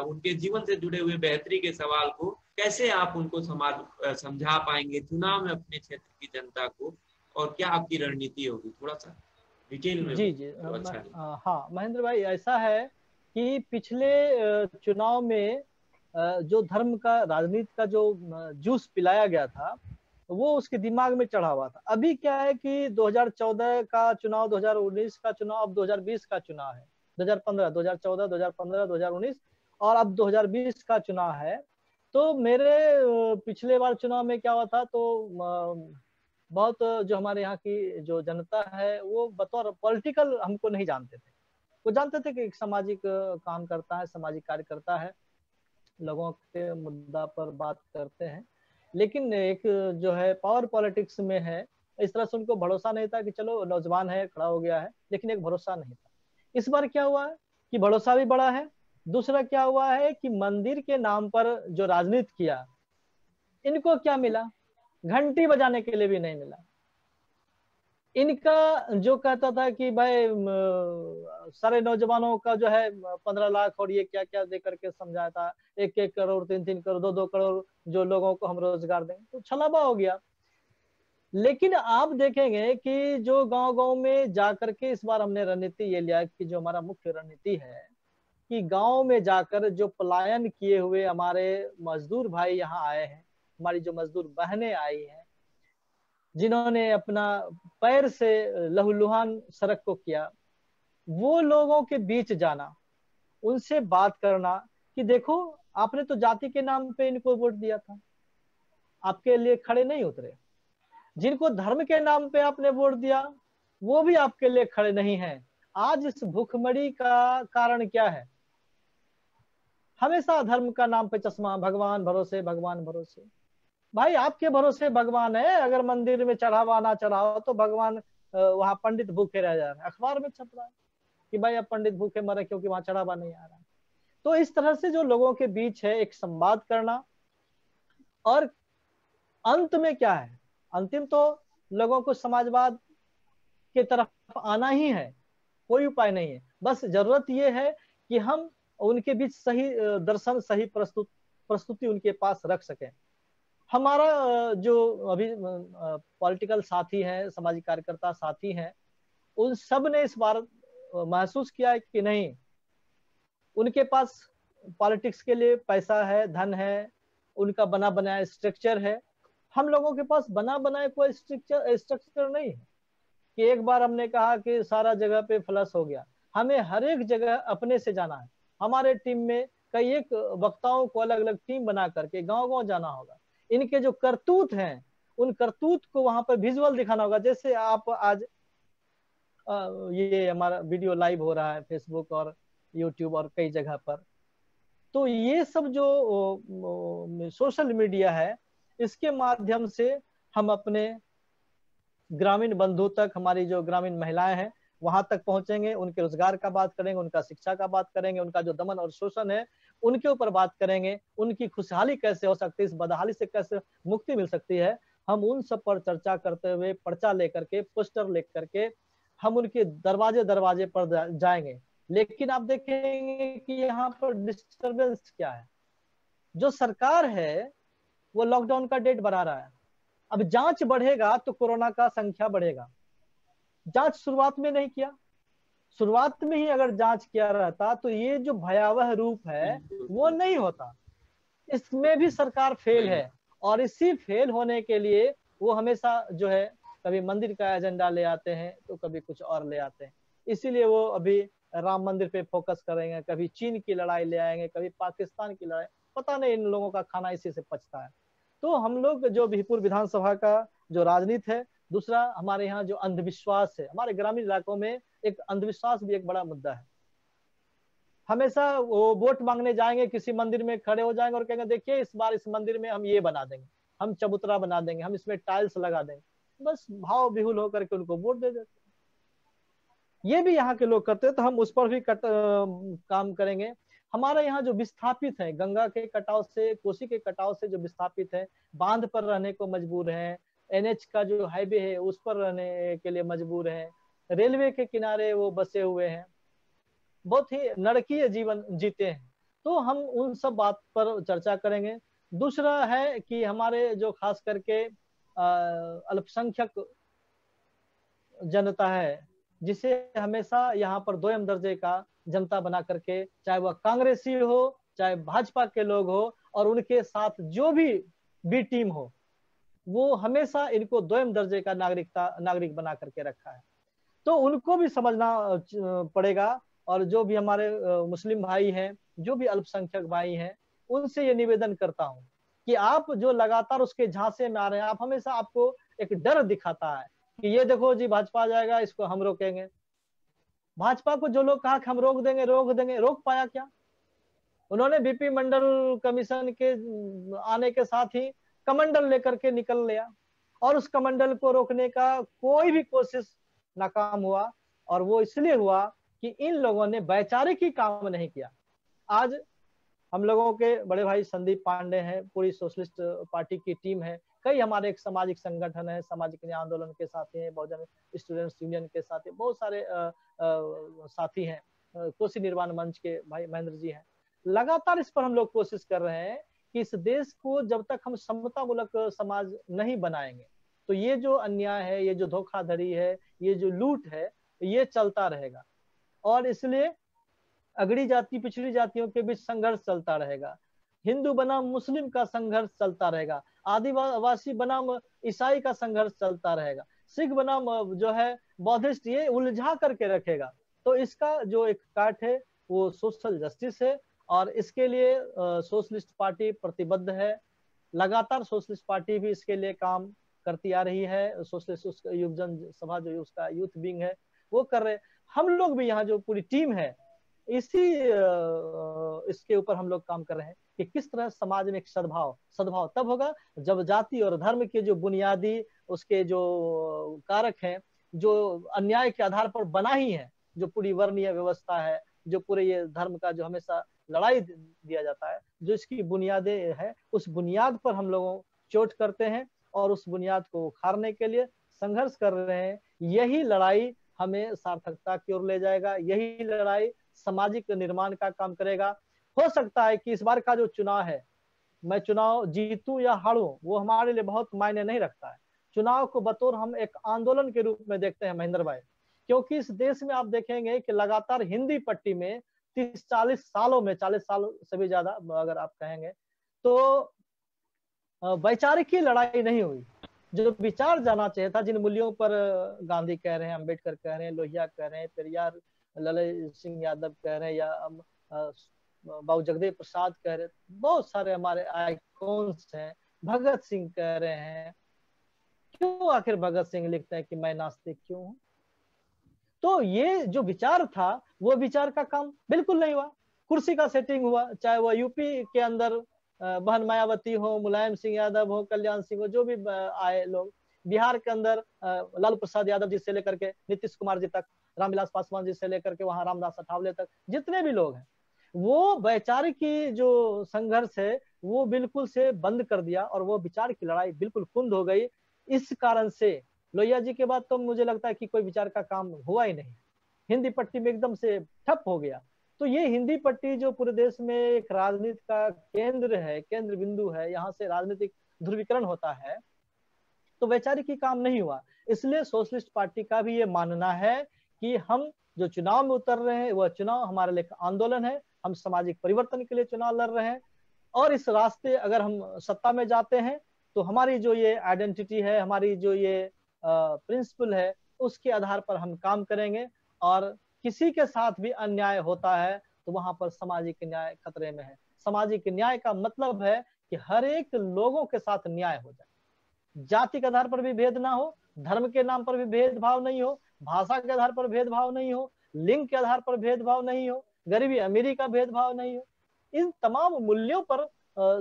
उनके जीवन से जुड़े हुए बेहतरी के सवाल को कैसे आप उनको समाज समझा पाएँगे? चुनाव में अपने क्षेत्र की जनता को और क्या आपकी रणनीति होगी? थोड़ा सा डिटेल में जी जी तो अच्छा हाँ। महेंद्र भाई ऐसा है कि पिछले चुनाव में जो धर्म का राजनीति का जो जूस पिलाया गया था वो उसके दिमाग में चढ़ा हुआ था। अभी क्या है कि 2014 का चुनाव 2019 का चुनाव अब 2020 का चुनाव है। 2015 2014 2015 2019 और अब 2020 का चुनाव है। तो मेरे पिछले बार चुनाव में क्या हुआ था तो बहुत जो हमारे यहाँ की जो जनता है, वो बतौर पॉलिटिकल हमको नहीं जानते थे। वो जानते थे कि एक सामाजिक काम करता है, सामाजिक कार्य करता है, लोगों के मुद्दा पर बात करते हैं। लेकिन एक जो है पावर पॉलिटिक्स में है, इस तरह से उनको भरोसा नहीं था कि चलो नौजवान है, खड़ा हो गया है, लेकिन एक भरोसा नहीं था। इस बार क्या हुआ है कि भरोसा भी बड़ा है। दूसरा क्या हुआ है कि मंदिर के नाम पर जो राजनीति किया, इनको क्या मिला? घंटी बजाने के लिए भी नहीं मिला। इनका जो कहता था कि भाई सारे नौजवानों का जो है, पंद्रह लाख और ये क्या क्या दे करके समझाया था एक एक करोड़ तीन तीन करोड़ दो दो करोड़ जो लोगों को हम रोज़गार देंगे तो छलाबा हो गया। लेकिन आप देखेंगे कि जो गाँव गाँव में जाकर के इस बार हमने रणनीति ये लिया कि जो हमारा मुख्य रणनीति है, कि गाँव में जाकर जो पलायन किए हुए हमारे मजदूर भाई यहाँ आए हैं हमारी जो मजदूर बहनें आई हैं, जिन्होंने अपना पैर से लहूलुहान सड़क को किया, वो लोगों के बीच जाना, उनसे बात करना कि देखो, आपने तो जाति के नाम पे इनको वोट दिया था, आपके लिए खड़े नहीं उतरे। जिनको धर्म के नाम पे आपने वोट दिया, वो भी आपके लिए खड़े नहीं है। आज इस भूखमरी का कारण क्या है? हमेशा धर्म का नाम पे चश्मा, भगवान भरोसे भगवान भरोसे। भाई आपके भरोसे भगवान है, अगर मंदिर में चढ़ावा ना चढ़ाओ तो भगवान वहाँ पंडित भूखे रह जा रहे हैं। अखबार में छप रहा है कि भाई अब पंडित भूखे मरे क्योंकि वहाँ चढ़ावा नहीं आ रहा तो इस तरह से जो लोगों के बीच है एक संवाद करना, और अंत में क्या है? अंतिम तो लोगों को समाजवाद के तरफ़ आना ही है, कोई उपाय नहीं है। बस ज़रूरत यह है कि हम उनके बीच सही दर्शन, सही प्रस्तुत, प्रस्तुति उनके पास रख सकें। हमारा जो अभी पॉलिटिकल साथी हैं, सामाजिक कार्यकर्ता साथी हैं, उन सबने इस बार महसूस किया है कि नहीं? उनके पास पॉलिटिक्स के लिए पैसा है, धन है, उनका बना बनाया स्ट्रक्चर है। हम लोगों के पास बना बनाया कोई स्ट्रक्चर स्ट्रक्चर नहीं है कि एक बार हमने कहा कि सारा जगह पे फ्लश हो गया। हमें हर एक जगह अपने से जाना है। हमारे टीम में कई एक वक्ताओं को अलग अलग टीम बना करके गाँव गाँव जाना होगा। इनके जो करतूत हैं, उन करतूत को वहाँ पर विजुअल दिखाना होगा। जैसे आप आज ये हमारा वीडियो लाइव हो रहा है फेसबुक और यूट्यूब और कई जगह पर। तो ये सब जो सोशल मीडिया है, इसके माध्यम से हम अपने ग्रामीण बंधु तक, हमारी जो ग्रामीण महिलाएँ हैं, वहाँ तक पहुँचेंगे, उनके रोज़गार का बात करेंगे, उनका शिक्षा का बात करेंगे, उनका जो दमन और शोषण है उनके ऊपर बात करेंगे, उनकी खुशहाली कैसे हो सकती है, इस बदहाली से कैसे मुक्ति मिल सकती है, हम उन सब पर चर्चा करते हुए पर्चा लेकर के, पोस्टर लेकर के, हम उनके दरवाजे दरवाजे पर जाएँगे। लेकिन आप देखेंगे कि यहाँ पर डिस्टर्बेंस क्या है? जो सरकार है, वो लॉकडाउन का डेट बढ़ा रहा है। अब जाँच बढ़ेगा तो कोरोना का संख्या बढ़ेगा। जाँच शुरुआत में नहीं किया। शुरुआत में ही अगर जाँच किया रहता तो ये जो भयावह रूप है वो नहीं होता। इसमें भी सरकार फेल है और इसी फेल होने के लिए वो हमेशा जो है कभी मंदिर का एजेंडा ले आते हैं तो कभी कुछ और ले आते हैं। इसीलिए वो अभी राम मंदिर पे फोकस करेंगे कभी चीन की लड़ाई ले आएँगे कभी पाकिस्तान की लड़ाई पता नहीं इन लोगों का खाना इसी से पचता है। तो हम लोग जो बिहपुर विधानसभा का जो राजनीति है दूसरा हमारे यहाँ जो अंधविश्वास है हमारे ग्रामीण इलाकों में एक अंधविश्वास भी एक बड़ा मुद्दा है। हमेशा वो वोट मांगने जाएँगे किसी मंदिर में खड़े हो जाएँगे और कहेंगे देखिए इस बार इस मंदिर में हम ये बना देंगे हम चबूतरा बना देंगे हम इसमें टाइल्स लगा देंगे। बस भाव बिहुल होकर के उनको वोट दे देते ये भी यहाँ के लोग करते हैं तो हम उस पर भी कट, आ, काम करेंगे। हमारे यहाँ जो विस्थापित है गंगा के कटाव से कोसी के कटाव से जो विस्थापित है बाँध पर रहने को मजबूर है एनएच का जो हाईवे है उस पर रहने के लिए मजबूर है। रेलवे के किनारे वो बसे हुए हैं। बहुत ही नरकीय जीवन जीते हैं। तो हम उन सब बात पर चर्चा करेंगे। दूसरा है कि हमारे जो खास करके अल्पसंख्यक जनता है, जिसे हमेशा यहाँ पर दोयम दर्जे का जनता बना करके, चाहे वह कांग्रेसी हो, चाहे भाजपा के लोग हो, और उनके साथ जो भी बी टीम हो, वो हमेशा इनको दोयम दर्जे का नागरिकता, नागरिक बना करके रखा है। तो उनको भी समझना पड़ेगा। और जो भी हमारे मुस्लिम भाई हैं, जो भी अल्पसंख्यक भाई हैं, उनसे ये निवेदन करता हूँ कि आप जो लगातार उसके झांसे में आ रहे हैं, आप हमेशा आपको एक डर दिखाता है कि ये देखो जी, भाजपा जाएगा, इसको हम रोकेंगे। भाजपा को जो लोग कहा कि हम रोक देंगे रोक देंगे, रोक पाया क्या? उन्होंने बीपी मंडल कमीशन के आने के साथ ही कमंडल लेकर के निकल लिया। और उस कमंडल को रोकने का कोई भी कोशिश नाकाम हुआ और वो इसलिए हुआ कि इन लोगों ने वैचारिक ही काम नहीं किया। आज हम लोगों के बड़े भाई संदीप पांडे हैं पूरी सोशलिस्ट पार्टी की टीम है कई हमारे एक सामाजिक संगठन है सामाजिक न्याय आंदोलन के साथी हैं बहुजन स्टूडेंट्स यूनियन के साथी बहुत सारे आ, आ, साथी हैं कोसी निर्माण मंच के भाई महेंद्र जी हैं। लगातार इस पर हम लोग कोशिश कर रहे हैं कि इस देश को जब तक हम समता मूलक समाज नहीं बनाएँगे तो ये जो अन्याय है ये जो धोखाधड़ी है ये जो लूट है, ये चलता रहेगा। और इसलिए अगड़ी जाति, पिछड़ी जातियों के बीच संघर्ष चलता रहेगा। हिंदू बनाम मुस्लिम का संघर्ष चलता रहेगा। आदिवासी बनाम ईसाई का संघर्ष चलता रहेगा। सिख बनाम जो है, बौद्धिस्ट, ये उलझा करके रखेगा। तो इसका जो एक काट है, वो सोशल जस्टिस है। और इसके लिए सोशलिस्ट पार्टी प्रतिबद्ध है। लगातार सोशलिस्ट पार्टी भी इसके लिए काम करती आ रही है, सोशलिस्ट युग जन सभा जो उसका यूथ विंग है, वो कर रहे हम लोग भी यहाँ जो पूरी टीम है, इसी इसके ऊपर हम लोग काम कर रहे हैं कि किस तरह समाज में एक सद्भाव सद्भाव तब होगा जब जाति और धर्म के जो बुनियादी उसके जो कारक हैं, जो अन्याय के आधार पर बना ही है, जो पूरी वर्णीय व्यवस्था है, जो पूरे ये धर्म का जो हमेशा लड़ाई दिया जाता है, जो इसकी बुनियादें है, उस बुनियाद पर हम लोगों चोट करते हैं। और उस बुनियाद को उखाड़ने के लिए संघर्ष कर रहे हैं। यही लड़ाई हमें सार्थकता की ओर ले जाएगा। यही लड़ाई सामाजिक निर्माण का काम करेगा। हो सकता है कि इस बार का जो चुनाव है, मैं चुनाव जीतू या हारू, वो हमारे लिए बहुत मायने नहीं रखता है। चुनाव को बतौर हम एक आंदोलन के रूप में देखते हैं, महेंद्र भाई। क्योंकि इस देश में आप देखेंगे कि लगातार हिंदी पट्टी में तीस चालीस सालों में, चालीस साल से भी ज़्यादा अगर आप कहेंगे तो वैचारिक ही लड़ाई नहीं हुई। जो विचार जाना चाहिए था, जिन मूल्यों पर गांधी कह रहे हैं, अंबेडकर कह रहे हैं, लोहिया कह रहे हैं, पेरियार ललन सिंह यादव कह रहे हैं, या बाबू जगदेव प्रसाद कह रहे बहुत सारे हमारे आइकॉन्स हैं। भगत सिंह कह रहे हैं। क्यों आखिर भगत सिंह लिखते हैं कि मैं नास्तिक क्यों हूँ? तो ये जो विचार था, वो विचार का काम बिल्कुल नहीं हुआ। कुर्सी का सेटिंग हुआ, चाहे वो यूपी के अंदर बहन मायावती हो, मुलायम सिंह यादव हो, कल्याण सिंह हो, जो भी आए लोग, बिहार के अंदर लालू प्रसाद यादव जी से लेकर के, नीतीश कुमार जी तक, रामविलास पासवान जी से लेकर के, वहाँ रामदास अठावले तक, जितने भी लोग हैं, वो वैचारिक की जो संघर्ष है, वो बिल्कुल से बंद कर दिया और वो विचार की लड़ाई बिल्कुल कुंद हो गई। इस कारण से, लोहिया जी के बाद तो मुझे लगता है कि कोई विचार का काम हुआ ही नहीं। हिंदी पट्टी में एकदम से ठप हो गया। तो ये हिंदी पट्टी जो पूरे देश में एक राजनीति का केंद्र है, केंद्र बिंदु है, यहाँ से राजनीतिक ध्रुवीकरण होता है तो वैचारिक ही काम नहीं हुआ। इसलिए सोशलिस्ट पार्टी का भी ये मानना है कि हम जो चुनाव में उतर रहे हैं, वह चुनाव हमारे लिए आंदोलन है, हम सामाजिक परिवर्तन के लिए चुनाव लड़ रहे हैं, और इस रास्ते अगर हम सत्ता में जाते हैं तो हमारी जो ये आइडेंटिटी है, हमारी जो ये प्रिंसिपल है, उसके आधार पर हम काम करेंगे, और किसी के साथ भी अन्याय होता है तो वहाँ पर सामाजिक न्याय खतरे में है। सामाजिक न्याय का मतलब है कि हर एक लोगों के साथ न्याय हो जाए। जाति के आधार पर भी भेद ना हो, धर्म के नाम पर भी भेदभाव नहीं हो, भाषा के आधार पर भेदभाव नहीं हो, लिंग के आधार पर भेदभाव नहीं हो, गरीबी अमीरी का भेदभाव नहीं हो, इन तमाम मूल्यों पर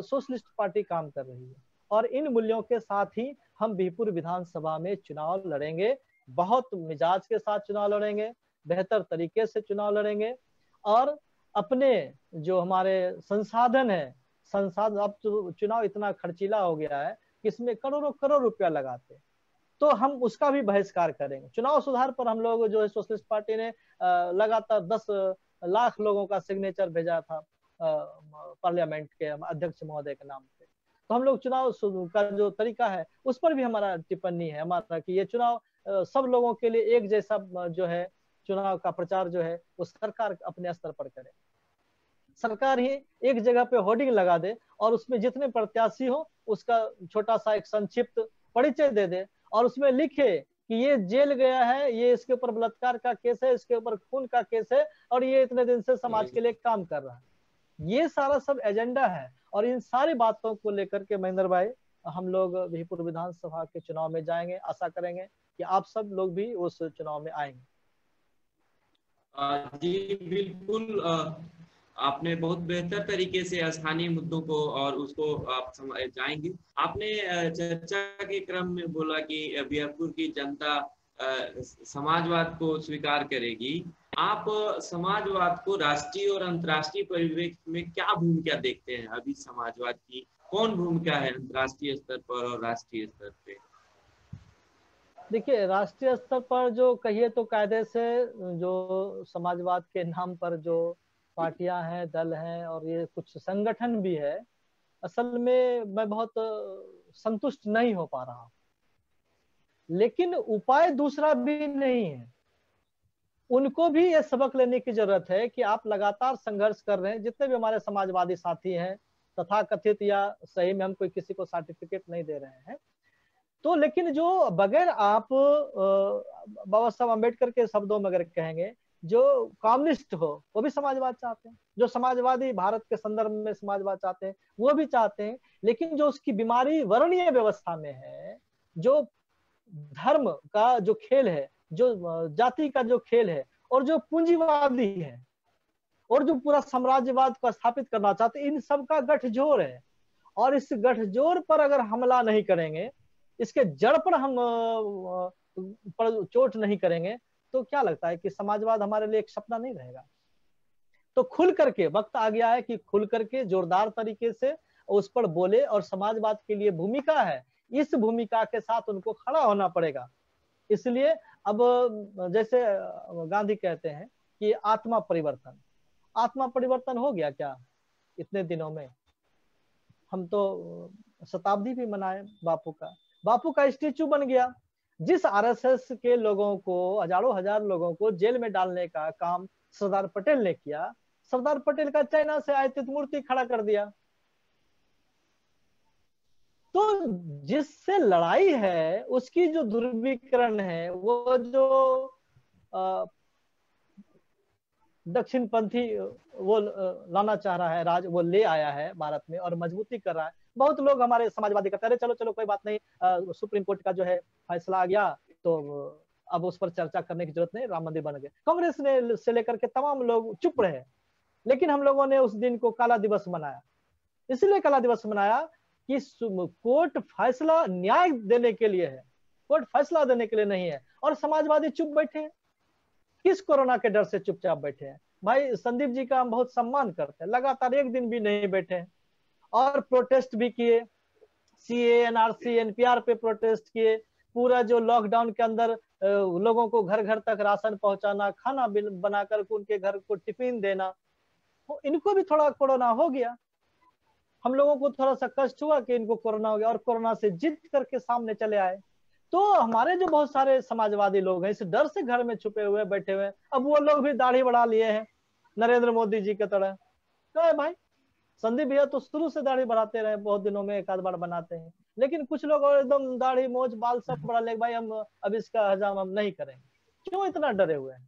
सोशलिस्ट पार्टी काम कर रही है। और इन मूल्यों के साथ ही हम बीहपुर विधानसभा में चुनाव लड़ेंगे, बहुत मिजाज के साथ चुनाव लड़ेंगे। बेहतर तरीके से चुनाव लड़ेंगे और अपने जो हमारे संसाधन है, संसाधन, अब तो चुनाव इतना खर्चीला हो गया है कि इसमें करोड़ों, करोड़ रुपया लगाते तो हम उसका भी बहिष्कार करेंगे। चुनाव सुधार पर हम लोग जो है सोशलिस्ट पार्टी ने लगातार दस लाख लोगों का सिग्नेचर भेजा था पार्लियामेंट के अध्यक्ष महोदय के नाम पे। तो हम लोग चुनाव का जो तरीका है, उस पर भी हमारा टिप्पणी है, हमारा कि ये चुनाव सब लोगों के लिए एक जैसा जो है चुनाव का प्रचार जो है वो सरकार अपने स्तर पर करे। सरकार ही एक जगह पे होर्डिंग लगा दे और उसमें जितने प्रत्याशी हो उसका छोटा सा एक संक्षिप्त परिचय दे दे और उसमें लिखे कि ये जेल गया है ये इसके ऊपर बलात्कार का केस है इसके ऊपर खून का केस है और ये इतने दिन से समाज के लिए काम कर रहा है। ये सारा सब एजेंडा है और इन सारी बातों को लेकर के महेंद्र भाई हम लोग विधानसभा के चुनाव में जाएँगे आशा करेंगे कि आप सब लोग भी उस चुनाव में आएँगे। जी, बिल्कुल आपने बहुत बेहतर तरीके से स्थानीय मुद्दों को और उसको आप जाएँगे। आपने चर्चा के क्रम में बोला कि बिहारपुर की जनता समाजवाद को स्वीकार करेगी। आप समाजवाद को राष्ट्रीय और अंतर्राष्ट्रीय परिवेश में क्या भूमिका देखते हैं? अभी समाजवाद की कौन भूमिका है अंतर्राष्ट्रीय स्तर पर और राष्ट्रीय स्तर पे? देखिए, राष्ट्रीय स्तर पर जो कहिए तो कायदे से, जो समाजवाद के नाम पर जो पार्टियाँ हैं, दल हैं और ये कुछ संगठन भी है, असल में मैं बहुत संतुष्ट नहीं हो पा रहा लेकिन उपाय दूसरा भी नहीं है। उनको भी ये सबक लेने की ज़रूरत है कि आप लगातार संघर्ष कर रहे हैं, जितने भी हमारे समाजवादी साथी हैं तथा कथित या सही में हम कोई किसी को सर्टिफिकेट नहीं दे रहे हैं तो लेकिन जो बगैर आप बाबा साहब अंबेडकर के शब्दों में अगर कहेंगे, जो कम्युनिस्ट हो, वो भी समाजवाद चाहते हैं। जो समाजवादी भारत के संदर्भ में समाजवाद चाहते हैं, वो भी चाहते हैं। लेकिन जो उसकी बीमारी वर्णीय व्यवस्था में है, जो धर्म का जो खेल है, जो जाति का जो खेल है, और जो पूंजीवादी है, और जो पूरा साम्राज्यवाद को स्थापित करना चाहते इन सब का गठजोड़ है। और इस गठजोड़ पर अगर हमला नहीं करेंगे इसके जड़ पर हम पर चोट नहीं करेंगे तो क्या लगता है कि समाजवाद हमारे लिए एक सपना नहीं रहेगा? तो खुल करके, वक्त आ गया है कि खुल करके जोरदार तरीके से उस पर बोले और समाजवाद के लिए भूमिका है, इस भूमिका के साथ उनको खड़ा होना पड़ेगा। इसलिए अब जैसे गांधी कहते हैं कि आत्मा परिवर्तन। आत्मा परिवर्तन हो गया क्या इतने दिनों में? हम तो शताब्दी भी मनाए बापू का। बापू का स्टेचू बन गया। जिस आरएसएस के लोगों को, हज़ारों हज़ार लोगों को जेल में डालने का काम सरदार पटेल ने किया, सरदार पटेल का चाइना से आयतित मूर्ति खड़ा कर दिया। तो जिससे लड़ाई है, उसकी जो ध्रुवीकरण है, वो जो दक्षिण पंथी वो लाना चाह रहा है, राज, वो ले आया है भारत में और मजबूती कर रहा है बहुत लोग हमारे समाजवादी कहते हैं। चलो चलो, कोई बात नहीं। सुप्रीम कोर्ट का जो है फैसला आ गया तो अब उस पर चर्चा करने की ज़रूरत नहीं, राम मंदिर बन गए। कांग्रेस ने से लेकर के तमाम लोग चुप रहे। लेकिन हम लोगों ने उस दिन को काला दिवस मनाया। इसलिए काला दिवस मनाया कि कोर्ट फैसला न्याय देने के लिए है। कोर्ट फैसला देने के लिए नहीं है। और समाजवादी चुप बैठे हैं। किस कोरोना के डर से चुपचाप बैठे हैं? भाई, संदीप जी का हम बहुत सम्मान करते हैं। लगातार एक दिन भी नहीं बैठे हैं। और प्रोटेस्ट भी किए। सी एनआरसी एनपीआर पे प्रोटेस्ट किए। पूरा जो लॉकडाउन के अंदर लोगों को घर घर तक राशन पहुंचाना, खाना बनाकर उनके घर को टिफ़िन देना इनको भी थोड़ा कोरोना हो गया। हम लोगों को थोड़ा सा कष्ट हुआ कि इनको कोरोना हो गया और कोरोना से जीत करके सामने चले आए। तो हमारे जो बहुत सारे समाजवादी लोग हैं, इस डर से घर में छुपे हुए, बैठे हुए, अब वो लोग भी दाढ़ी बढ़ा लिए हैं, नरेंद्र मोदी जी के तरह। तो भाई संदीप भैया तो शुरू से दाढ़ी बढ़ाते रहे, बहुत दिनों में एक आध बार बनाते हैं। लेकिन कुछ लोग और एकदम दाढ़ी, मोज, बाल सब बढ़ा ले, भाई हम अब इसका हजाम हम नहीं करेंगे। क्यों इतना डरे हुए हैं?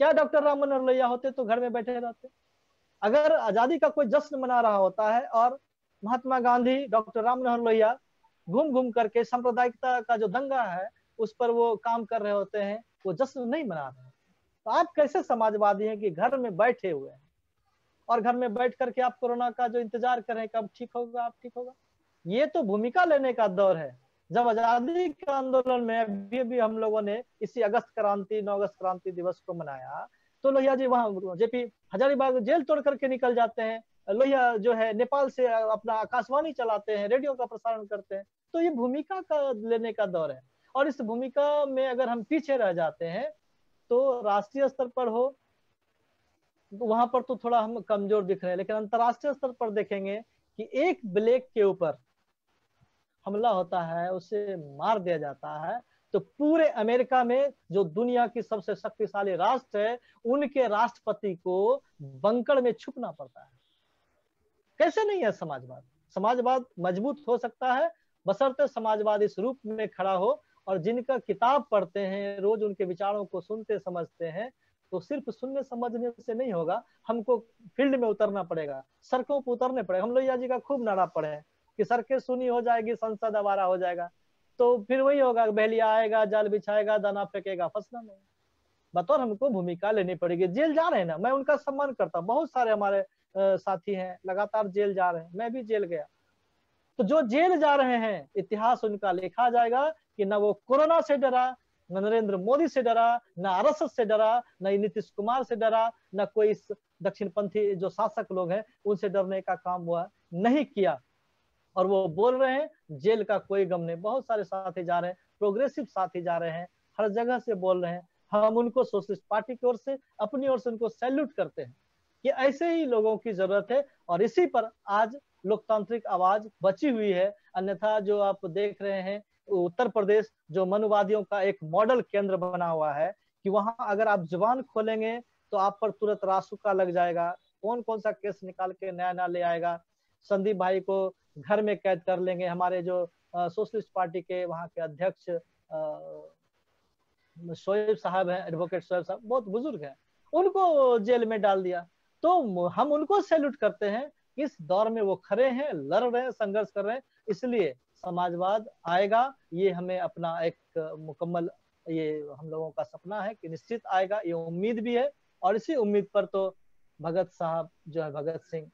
क्या डॉक्टर राम मनोहर लोहिया होते तो घर में बैठे रहते? अगर आज़ादी का कोई जश्न मना रहा होता है और महात्मा गांधी, डॉक्टर राम मनोहर लोहिया घूम घूम करके सांप्रदायिकता का जो दंगा है, उस पर वो काम कर रहे होते हैं, वो जश्न नहीं मना रहे तो आप कैसे समाजवादी हैं कि घर में बैठे हुए हैं? और घर में बैठ करके आप कोरोना का जो इंतज़ार कर कब ठीक होगा, आप ठीक होगा। ये तो भूमिका लेने का दौर है। जब आज़ादी के आंदोलन में अभी अभी हम लोगों ने इसी अगस्त क्रांति, नौ अगस्त क्रांति दिवस को मनाया तो लोहिया जी वहाँ जेपी हजारीबाग जेल तोड़ करके निकल जाते हैं। लोहिया जो है, नेपाल से अपना आकाशवाणी चलाते हैं, रेडियो का प्रसारण करते हैं। तो ये भूमिका का लेने का दौर है। और इस भूमिका में अगर हम पीछे रह जाते हैं तो राष्ट्रीय स्तर पर हो वहाँ पर तो थोड़ा हम कमज़ोर दिख रहे हैं, लेकिन अंतरराष्ट्रीय स्तर पर देखेंगे कि एक ब्लैक के ऊपर हमला होता है, उसे मार दिया जाता है। तो पूरे अमेरिका में जो दुनिया की सबसे शक्तिशाली राष्ट्र है, उनके राष्ट्रपति को बंकर में छुपना पड़ता है। कैसे नहीं है समाजवाद? समाजवाद मज़बूत हो सकता है बसरते समाजवाद इस रूप में खड़ा हो, और जिनका किताब पढ़ते हैं, रोज उनके विचारों को सुनते समझते हैं तो सिर्फ़ सुनने समझने से नहीं होगा, हमको फ़ील्ड में उतरना पड़ेगा, सड़कों पर उतरने पड़ेगा। हम लोहिया जी का खूब नारा पड़े कि सड़कें सुनी हो जाएगी, संसद अवारा हो जाएगा। तो फिर वही होगा बहलिया आएगा, जाल बिछाएगा, दाना फेंकेगा फसला नहीं। बतौर हमको भूमिका लेनी पड़ेगी। जेल जा रहे हैं ना, मैं उनका सम्मान करता हूँ। बहुत सारे हमारे साथी हैं, लगातार जेल जा रहे हैं। मैं भी जेल गया। तो जो जेल जा रहे हैं, इतिहास उनका लिखा जाएगा कि न वो कोरोना से डरा न नरेंद्र मोदी से डरा, न आरएसएस से डरा, न नीतीश कुमार से डरा, न कोई इस दक्षिण पंथी जो शासक लोग हैं, उनसे डरने का काम हुआ नहीं किया। और वो बोल रहे हैं, जेल का कोई गम नहीं। बहुत सारे साथी जा रहे हैं, प्रोग्रेसिव साथी जा रहे हैं, हर जगह से बोल रहे हैं। हम उनको सोशलिस्ट पार्टी की ओर से, अपनी ओर से उनको सैल्यूट करते हैं। कि ऐसे ही लोगों की ज़रूरत है, और इसी पर आज लोकतांत्रिक आवाज़ बची हुई है। अन्यथा जो आप देख रहे हैं उत्तर प्रदेश जो मनुवादियों का एक मॉडल केंद्र बना हुआ है कि वहाँ अगर आप ज़ुबान खोलेंगे तो आप पर तुरंत रासुका लग जाएगा। कौन कौन सा केस निकाल के नया नया ले आएगा? संदीप भाई को घर में कैद कर लेंगे। हमारे जो सोशलिस्ट पार्टी के वहाँ के अध्यक्ष शोएब साहब हैं एडवोकेट शोएब साहब, बहुत बुज़ुर्ग हैं। उनको जेल में डाल दिया। तो हम उनको सैल्यूट करते हैं। इस दौर में वो खड़े हैं, लड़ रहे हैं, संघर्ष कर रहे हैं। इसलिए समाजवाद आएगा, ये हमें अपना एक मुकम्मल, ये हम लोगों का सपना है कि निश्चित आएगा, ये उम्मीद भी है। और इसी उम्मीद पर तो भगत साहब जो है, भगत सिंह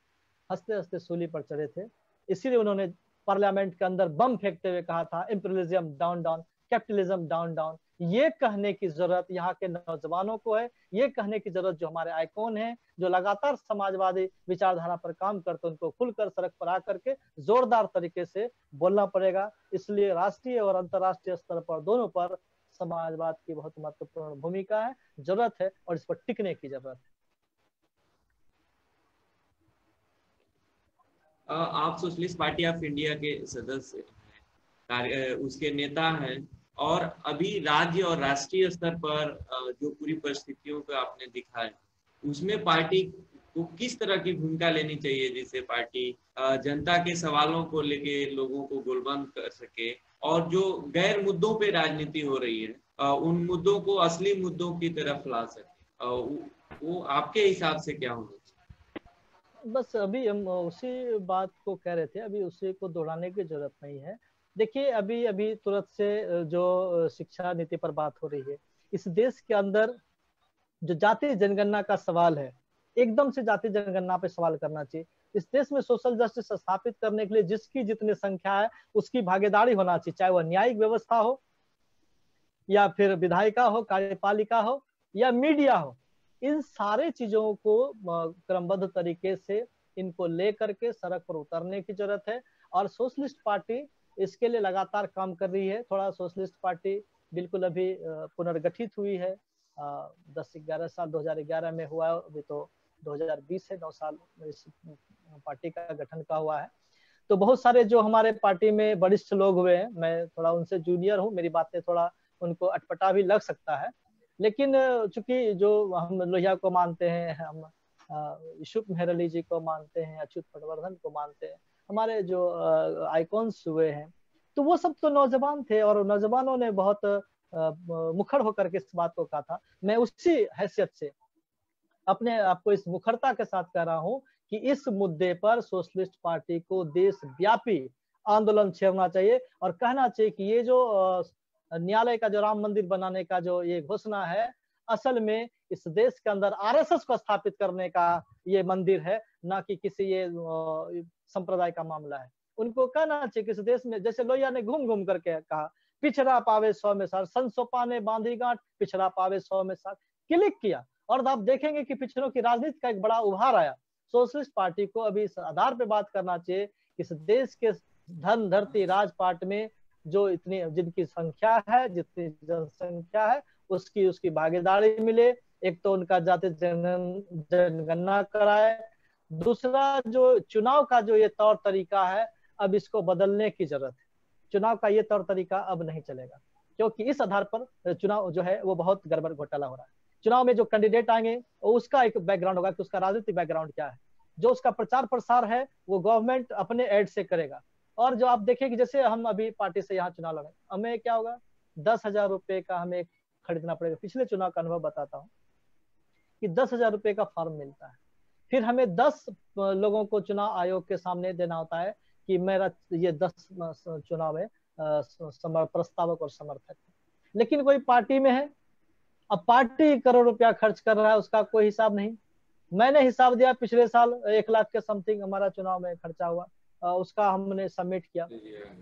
हँसते हँसते सूली पर चढ़े थे। इसीलिए उन्होंने पार्लियामेंट के अंदर बम फेंकते हुए कहा था imperialism down down capitalism down down ये कहने की ज़रूरत यहाँ के नौजवानों को है, ये कहने की ज़रूरत जो हमारे आइकॉन है, जो लगातार समाजवादी विचारधारा पर काम करते उनको खुलकर सड़क पर आकर के जोरदार तरीके से बोलना पड़ेगा। इसलिए राष्ट्रीय और अंतर्राष्ट्रीय स्तर पर दोनों पर समाजवाद की बहुत महत्वपूर्ण भूमिका है, ज़रूरत है और इस पर टिकने की ज़रूरत है। आप सोशलिस्ट पार्टी ऑफ़ इंडिया के सदस्य उसके नेता हैं। और अभी राज्य और राष्ट्रीय स्तर पर जो पूरी परिस्थितियों को आपने दिखा है उसमें पार्टी को किस तरह की भूमिका लेनी चाहिए जिससे पार्टी जनता के सवालों को लेके लोगों को गोलबंद कर सके? और जो गैर मुद्दों पे राजनीति हो रही है उन मुद्दों को, असली मुद्दों की तरफ़ ला सके। वो आपके हिसाब से क्या होना बस अभी हम उसी बात को कह रहे थे, अभी उसी को दोहराने की ज़रूरत नहीं है। देखिए, अभी अभी तुरंत से जो शिक्षा नीति पर बात हो रही है, इस देश के अंदर जो जातीय जनगणना का सवाल है, एकदम से जाति जनगणना पे सवाल करना चाहिए। इस देश में सोशल जस्टिस स्थापित करने के लिए जिसकी जितनी संख्या है, उसकी भागीदारी होना चाहिए, चाहे वह न्यायिक व्यवस्था हो, या फिर विधायिका हो, कार्यपालिका हो, या मीडिया हो, इन सारे चीज़ों को क्रमबद्ध तरीके से इनको लेकर के सड़क पर उतरने की ज़रूरत है। और सोशलिस्ट पार्टी इसके लिए लगातार काम कर रही है। थोड़ा सोशलिस्ट पार्टी बिल्कुल अभी पुनर्गठित हुई है। दस ग्यारह साल 2011 में हुआ, अभी तो 2020 है, नौ साल इस पार्टी का गठन का हुआ है। तो बहुत सारे जो हमारे पार्टी में वरिष्ठ लोग हुए हैं, मैं थोड़ा उनसे जूनियर हूँ, मेरी बातें थोड़ा उनको अटपटा भी लग सकता है। लेकिन चूँकि जो हम लोहिया को मानते हैं, हम यूसुफ मेहर जी को मानते हैं, अच्युत पटवर्धन को मानते हैं हमारे जो आइकॉन्स हुए हैं तो वो सब तो नौजवान थे और नौजवानों ने बहुत मुखर होकर के इस बात को कहा था। मैं उसी हैसियत से अपने आपको इस मुखरता के साथ कह रहा हूँ कि इस मुद्दे पर सोशलिस्ट पार्टी को देश व्यापी आंदोलन छेड़ना चाहिए और कहना चाहिए कि ये जो न्यायालय का जो राम मंदिर बनाने का जो ये घोषणा है, असल में इस देश के अंदर आरएसएस को स्थापित करने का ये मंदिर है, ना कि किसी ये संप्रदाय का मामला है। उनको कहना चाहिए कि इस देश में जैसे लोहिया ने घूम घूम करके कहा, पिछड़ा पावे सौ में सार संसोपा ने बांधी गांठ, पिछड़ा पावे सौ में सार। क्लिक किया और आप देखेंगे कि पिछड़ों की राजनीति का एक बड़ा उभार आया। सोशलिस्ट पार्टी को अभी इस आधार पर बात करना चाहिए इस देश के धन, धरती, राजपाट में जो इतनी, जिनकी संख्या है, जितनी जनसंख्या है, उसकी उसकी भागीदारी मिले। एक तो उनका जाति जनगणना कराए दूसरा जो चुनाव का जो ये तौर तरीका है, अब इसको बदलने की ज़रूरत है। चुनाव का ये तौर तरीका अब नहीं चलेगा, क्योंकि इस आधार पर चुनाव जो है, वो बहुत गड़बड़ घोटाला हो रहा है। चुनाव में जो कैंडिडेट आएँगे, उसका एक बैकग्राउंड होगा कि उसका राजनीतिक बैकग्राउंड क्या है। जो उसका प्रचार प्रसार है, वो गवर्नमेंट अपने एड से करेगा। और जो आप देखें कि जैसे हम अभी पार्टी से यहाँ चुनाव लड़े, हमें क्या होगा? दस हज़ार रुपए का हमें खरीदना पड़ेगा। पिछले चुनाव का अनुभव बताता हूँ कि दस हज़ार रुपए का फॉर्म मिलता है। फिर हमें दस लोगों को चुनाव आयोग के सामने देना होता है कि मेरा ये दस चुनाव में प्रस्तावक और समर्थक। लेकिन कोई पार्टी में है, अब पार्टी करोड़ रुपया खर्च कर रहा है, उसका कोई हिसाब नहीं। मैंने हिसाब दिया, पिछले साल एक लाख के समथिंग हमारा चुनाव में खर्चा हुआ उसका हमने सबमिट किया।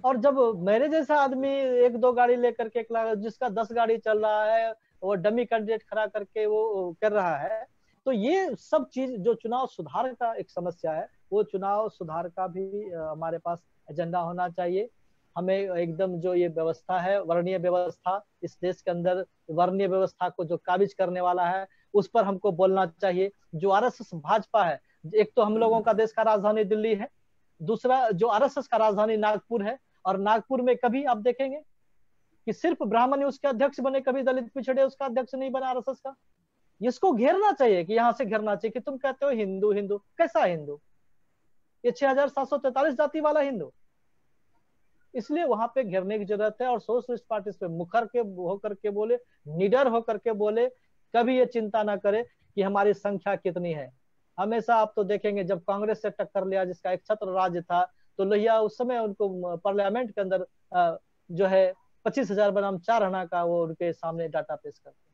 और जब मेरे जैसा आदमी एक दो गाड़ी लेकर के एक लाख, जिसका दस गाड़ी चल रहा है, वो डमी कैंडिडेट खड़ा करके वो कर रहा है तो ये सब चीज़, जो चुनाव सुधार का एक समस्या है, वो चुनाव सुधार का भी हमारे पास एजेंडा होना चाहिए। हमें एकदम जो ये व्यवस्था है, वर्णीय व्यवस्था, इस देश के अंदर वर्णीय व्यवस्था को जो काबिज करने वाला है, उस पर हमको बोलना चाहिए। जो आरएसएस, भाजपा है, एक तो हम लोगों का देश का राजधानी दिल्ली है, दूसरा जो आरएसएस का राजधानी नागपुर है, और नागपुर में कभी आप देखेंगे कि सिर्फ़ ब्राह्मण ही उसके अध्यक्ष बने, कभी दलित पिछड़े उसका अध्यक्ष नहीं बना आरएसएस का। इसको घेरना चाहिए कि यहाँ से घेरना चाहिए कि तुम कहते हो हिंदू हिंदू, कैसा हिंदू? ये छह हज़ार सात सौ तैतालीस जाति वाला हिंदू। इसलिए वहाँ पे घेरने की ज़रूरत है और सोशलिस्ट पार्टी पे मुखर के, होकर के बोले, निडर होकर के बोले, कभी ये चिंता ना करे कि हमारी संख्या कितनी है। हमेशा आप तो देखेंगे जब कांग्रेस से टक्कर लिया, जिसका एक छत्र राज्य था तो लोहिया उस समय उनको पार्लियामेंट के अंदर जो है, पच्चीस हज़ार बनाम चार हना का वो उनके सामने डाटा पेश करते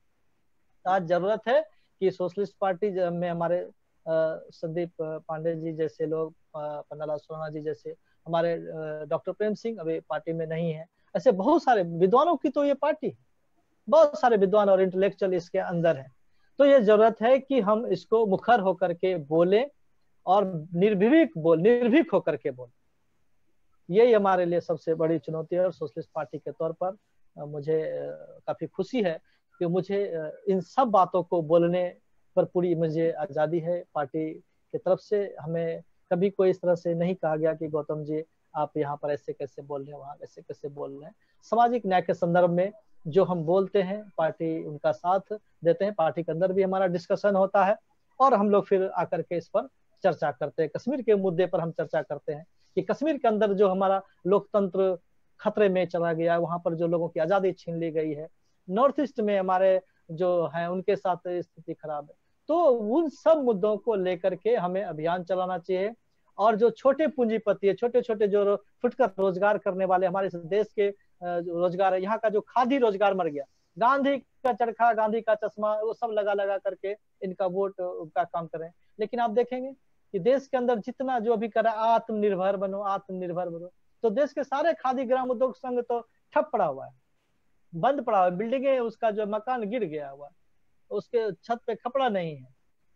आज ज़रूरत है कि सोशलिस्ट पार्टी में हमारे संदीप पांडे जी जैसे लोग पन्नालाल सोना जी जैसे हमारे डॉक्टर प्रेम सिंह अभी पार्टी में नहीं है। ऐसे बहुत सारे विद्वानों की तो ये पार्टी है। बहुत सारे विद्वान और इंटेलेक्चुअल इसके अंदर है। तो ये ज़रूरत है कि हम इसको मुखर होकर के बोले और निर्भीक बोल, निर्भीक होकर के बोले। यही हमारे लिए सबसे बड़ी चुनौती है और सोशलिस्ट पार्टी के तौर पर मुझे काफ़ी खुशी है कि मुझे इन सब बातों को बोलने पर पूरी मुझे आज़ादी है। पार्टी की तरफ़ से हमें कभी कोई इस तरह से नहीं कहा गया कि गौतम जी, आप यहाँ पर ऐसे कैसे बोल रहे हैं, वहाँ कैसे कैसे बोल रहे हैं। सामाजिक न्याय के संदर्भ में जो हम बोलते हैं, पार्टी उनका साथ देते हैं। पार्टी के अंदर भी हमारा डिस्कशन होता है और हम लोग फिर आकर के इस पर चर्चा करते हैं। कश्मीर के मुद्दे पर हम चर्चा करते हैं कि कश्मीर के अंदर जो हमारा लोकतंत्र खतरे में चला गया, वहाँ पर जो लोगों की आज़ादी छीन ली गई है नॉर्थ ईस्ट में हमारे जो है, उनके साथ स्थिति खराब है। तो उन सब मुद्दों को लेकर के हमें अभियान चलाना चाहिए। और जो छोटे पूंजीपति है छोटे छोटे जो फुटकर रोज़गार करने वाले हमारे देश के रोज़गार है, यहाँ का जो खादी रोज़गार मर गया। गांधी का चरखा, गांधी का चश्मा, वो सब लगा लगा करके इनका वोट का काम करें लेकिन आप देखेंगे कि देश के अंदर जितना जो अभी कर, आत्मनिर्भर बनो आत्मनिर्भर बनो तो देश के सारे खादी ग्राम उद्योग संघ तो ठप पड़ा हुआ है। बंद पड़ा हुआ बिल्डिंग है उसका जो मकान गिर गया हुआ उसके छत पे खपड़ा नहीं है।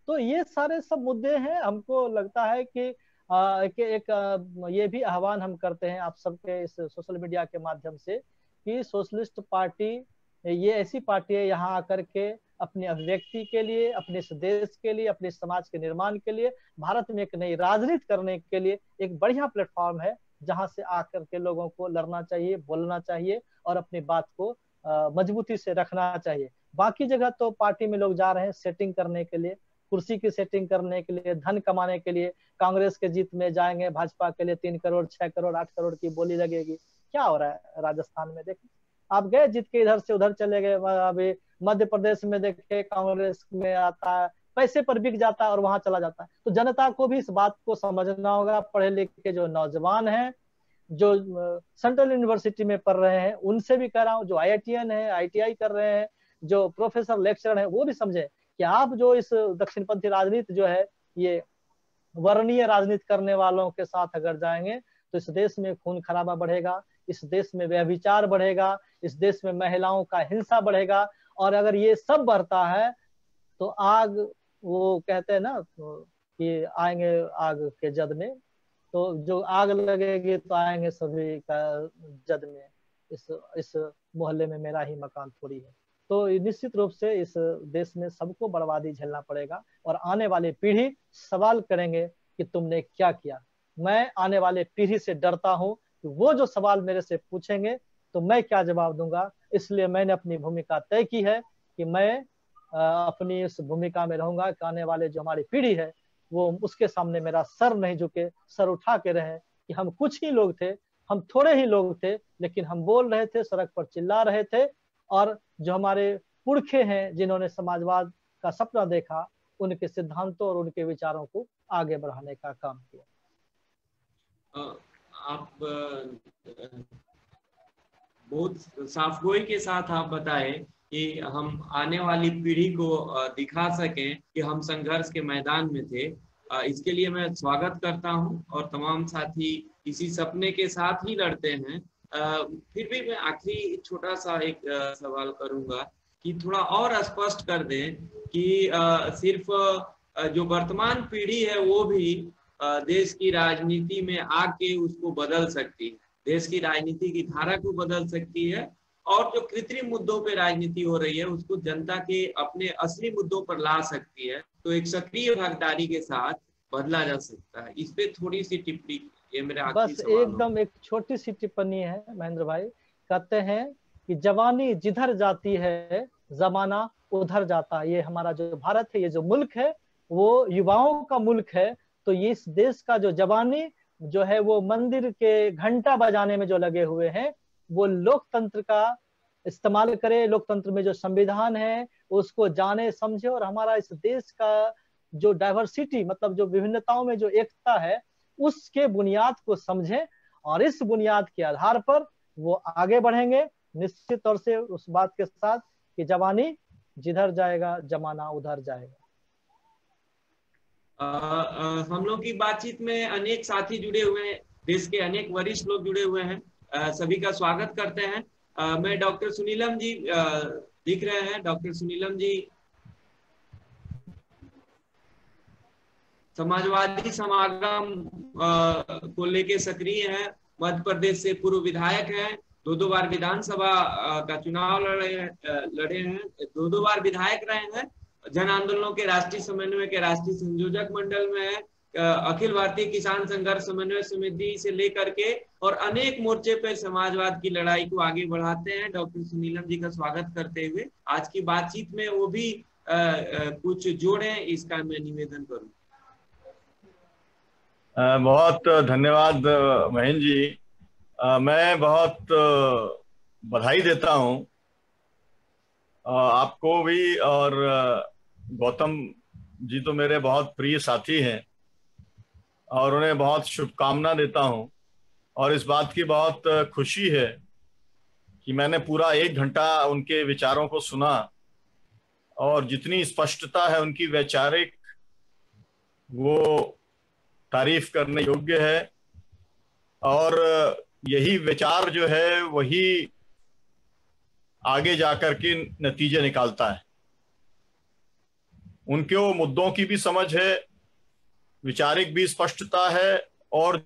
तो ये सारे सब मुद्दे हैं हमको लगता है कि आ, एक, एक आ, ये भी आह्वान हम करते हैं आप सबके इस सोशल मीडिया के माध्यम से कि सोशलिस्ट पार्टी ये ऐसी पार्टी है यहाँ आकर के अपने अभिव्यक्ति के लिए अपने देश के लिए अपने समाज के निर्माण के लिए भारत में एक नई राजनीति करने के लिए एक बढ़िया प्लेटफॉर्म है जहाँ से आकर के लोगों को लड़ना चाहिए बोलना चाहिए और अपनी बात को मजबूती से रखना चाहिए। बाकी जगह तो पार्टी में लोग जा रहे हैं सेटिंग करने के लिए, कुर्सी की सेटिंग करने के लिए, धन कमाने के लिए। कांग्रेस के जीत में जाएँगे, भाजपा के लिए तीन करोड़, छह करोड़, आठ करोड़ की बोली लगेगी। क्या हो रहा है राजस्थान में? देखिए, आप गए जीत के इधर से उधर चले गए अभी मध्य प्रदेश में देखे, कांग्रेस में आता है, पैसे पर बिक जाता है और वहाँ चला जाता है। तो जनता को भी इस बात को समझना होगा, पढ़े लिखे जो नौजवान हैं जो सेंट्रल यूनिवर्सिटी में पढ़ रहे हैं, उनसे भी कह रहा हूँ, जो आईआईटीएन है आईटीआई कर रहे हैं, जो प्रोफेसर लेक्चर है, वो भी समझे कि आप जो इस दक्षिणपंथी राजनीति जो है, ये वर्णीय राजनीति करने वालों के साथ अगर जाएँगे तो इस देश में खून खराबा बढ़ेगा, इस देश में व्यभिचार बढ़ेगा, इस देश में महिलाओं का हिंसा बढ़ेगा, और अगर ये सब बढ़ता है तो आग, वो कहते हैं ना, कि आएँगे आग के जद में तो जो आग लगेगी तो आएँगे सभी का जद में। इस इस मोहल्ले में मेरा ही मकान थोड़ी है। तो निश्चित रूप से इस देश में सबको बर्बादी झेलना पड़ेगा और आने वाली पीढ़ी सवाल करेंगे कि तुमने क्या किया। मैं आने वाले पीढ़ी से डरता हूँ कि वो जो सवाल मेरे से पूछेंगे तो मैं क्या जवाब दूँगा? इसलिए मैंने अपनी भूमिका तय की है कि मैं अपनी इस भूमिका में रहूँगा कि आने वाले जो हमारी पीढ़ी है वो उसके सामने मेरा सर नहीं झुके, सर उठा के रहे कि हम कुछ ही लोग थे, हम थोड़े ही लोग थे, लेकिन हम बोल रहे थे, सड़क पर चिल्ला रहे थे और जो हमारे पुरखे हैं, जिन्होंने समाजवाद का सपना देखा, उनके सिद्धांतों और उनके विचारों को आगे बढ़ाने का काम किया। आप बहुत साफगोई के साथ आप बताए कि हम आने वाली पीढ़ी को दिखा सकें कि हम संघर्ष के मैदान में थे। इसके लिए मैं स्वागत करता हूँ और तमाम साथी इसी सपने के साथ ही लड़ते हैं। फिर भी मैं आखिरी छोटा सा एक सवाल करूँगा कि थोड़ा और स्पष्ट कर दें कि सिर्फ़ जो वर्तमान पीढ़ी है वो भी देश की राजनीति में आके उसको बदल सकती है। देश की राजनीति की धारा को बदल सकती है और जो कृत्रिम मुद्दों पर राजनीति हो रही है उसको जनता के अपने असली मुद्दों पर ला सकती है तो एक सक्रिय भागीदारी के साथ बदला जा सकता है। इस पे थोड़ी सी टिप्पणी ये मेरे बस एकदम एक छोटी सी टिप्पणी है महेंद्र भाई। कहते हैं कि जवानी जिधर जाती है जमाना उधर जाता है। ये हमारा जो भारत है ये जो मुल्क है वो युवाओं का मुल्क है। तो ये इस देश का जो जवानी जो है वो मंदिर के घंटा बजाने में जो लगे हुए हैं वो लोकतंत्र का इस्तेमाल करे लोकतंत्र में जो संविधान है उसको जाने समझे और हमारा इस देश का जो डाइवर्सिटी मतलब जो विभिन्नताओं में जो एकता है उसके बुनियाद को समझे और इस बुनियाद के आधार पर वो आगे बढ़ेंगे। निश्चित तौर से उस बात के साथ कि जवानी जिधर जाएगा जमाना उधर जाएगा। हम लोग की बातचीत में अनेक साथी जुड़े हुए हैं देश के अनेक वरिष्ठ लोग जुड़े हुए हैं। आ, सभी का स्वागत करते हैं। आ, मैं डॉक्टर सुनीलम जी दिख रहे हैं। डॉक्टर सुनीलम जी समाजवादी समागम को लेके सक्रिय हैं। मध्य प्रदेश से पूर्व विधायक हैं। दो दो बार विधानसभा का चुनाव लड़े लड़े हैं। दो दो बार विधायक रहे हैं। जन आंदोलनों के राष्ट्रीय समन्वय के राष्ट्रीय संयोजक मंडल में अखिल भारतीय किसान संघर्ष समन्वय समिति से लेकर के और अनेक मोर्चे पर समाजवाद की लड़ाई को आगे बढ़ाते हैं। डॉक्टर सुनीलम जी का स्वागत करते हुए आज की बातचीत में वो भी आ, आ, कुछ जोड़े इसका मैं निवेदन करूँ। बहुत धन्यवाद महेंद्र जी। मैं बहुत बधाई देता हूँ। आपको भी और गौतम जी तो मेरे बहुत प्रिय साथी हैं। और उन्हें बहुत शुभकामना देता हूँ। और इस बात की बहुत खुशी है कि मैंने पूरा एक घंटा उनके विचारों को सुना और जितनी स्पष्टता है उनकी वैचारिक, वो तारीफ़ करने योग्य है। और यही विचार जो है, वही आगे जाकर के नतीजे निकालता है। उनके वो मुद्दों की भी समझ है विचारिक भी स्पष्टता है और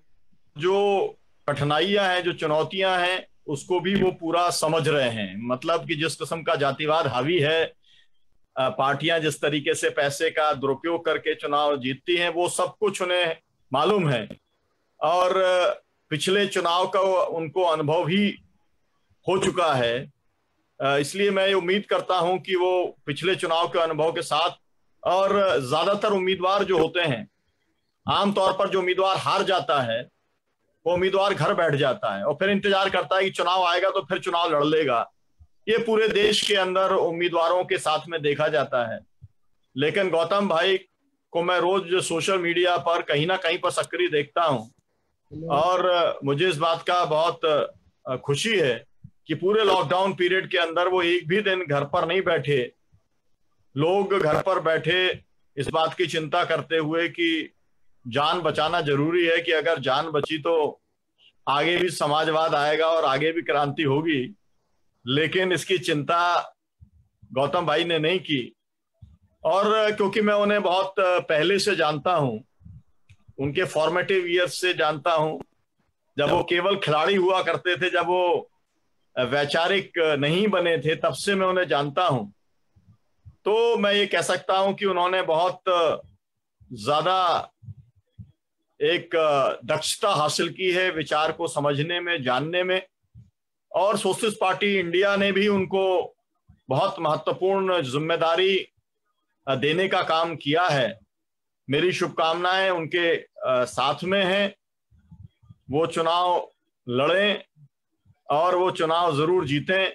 जो कठिनाइयाँ हैं, जो चुनौतियाँ हैं, उसको भी वो पूरा समझ रहे हैं। मतलब कि जिस किस्म का जातिवाद हावी है पार्टियाँ जिस तरीके से पैसे का दुरुपयोग करके चुनाव जीतती हैं, वो सब कुछ उन्हें मालूम है। और पिछले चुनाव का उनको अनुभव भी हो चुका है। इसलिए मैं उम्मीद करता हूँ कि वो पिछले चुनाव के अनुभव के साथ और ज़्यादातर उम्मीदवार जो होते हैं आमतौर पर जो उम्मीदवार हार जाता है, वो उम्मीदवार घर बैठ जाता है और फिर इंतज़ार करता है कि चुनाव आएगा तो फिर चुनाव लड़ लेगा। ये पूरे देश के अंदर उम्मीदवारों के साथ में देखा जाता है। लेकिन गौतम भाई को मैं रोज सोशल मीडिया पर कहीं ना कहीं पर सक्रिय देखता हूँ और मुझे इस बात का बहुत खुशी है कि पूरे लॉकडाउन पीरियड के अंदर वो एक भी दिन घर पर नहीं बैठे। लोग घर पर बैठे इस बात की चिंता करते हुए कि जान बचाना ज़रूरी है कि अगर जान बची तो आगे भी समाजवाद आएगा और आगे भी क्रांति होगी। लेकिन इसकी चिंता गौतम भाई ने नहीं की। और क्योंकि मैं उन्हें बहुत पहले से जानता हूँ, उनके फॉर्मेटिव ईयर्स से जानता हूँ, जब वो केवल खिलाड़ी हुआ करते थे, जब वो वैचारिक नहीं बने थे, तब से मैं उन्हें जानता हूँ। तो मैं ये कह सकता हूँ कि उन्होंने बहुत ज़्यादा एक दक्षता हासिल की है विचार को समझने में, जानने में। और सोशलिस्ट पार्टी इंडिया ने भी उनको बहुत महत्वपूर्ण ज़िम्मेदारी देने का काम किया है। मेरी शुभकामनाएँ उनके साथ में हैं। वो चुनाव लड़ें और वो चुनाव ज़रूर जीतें।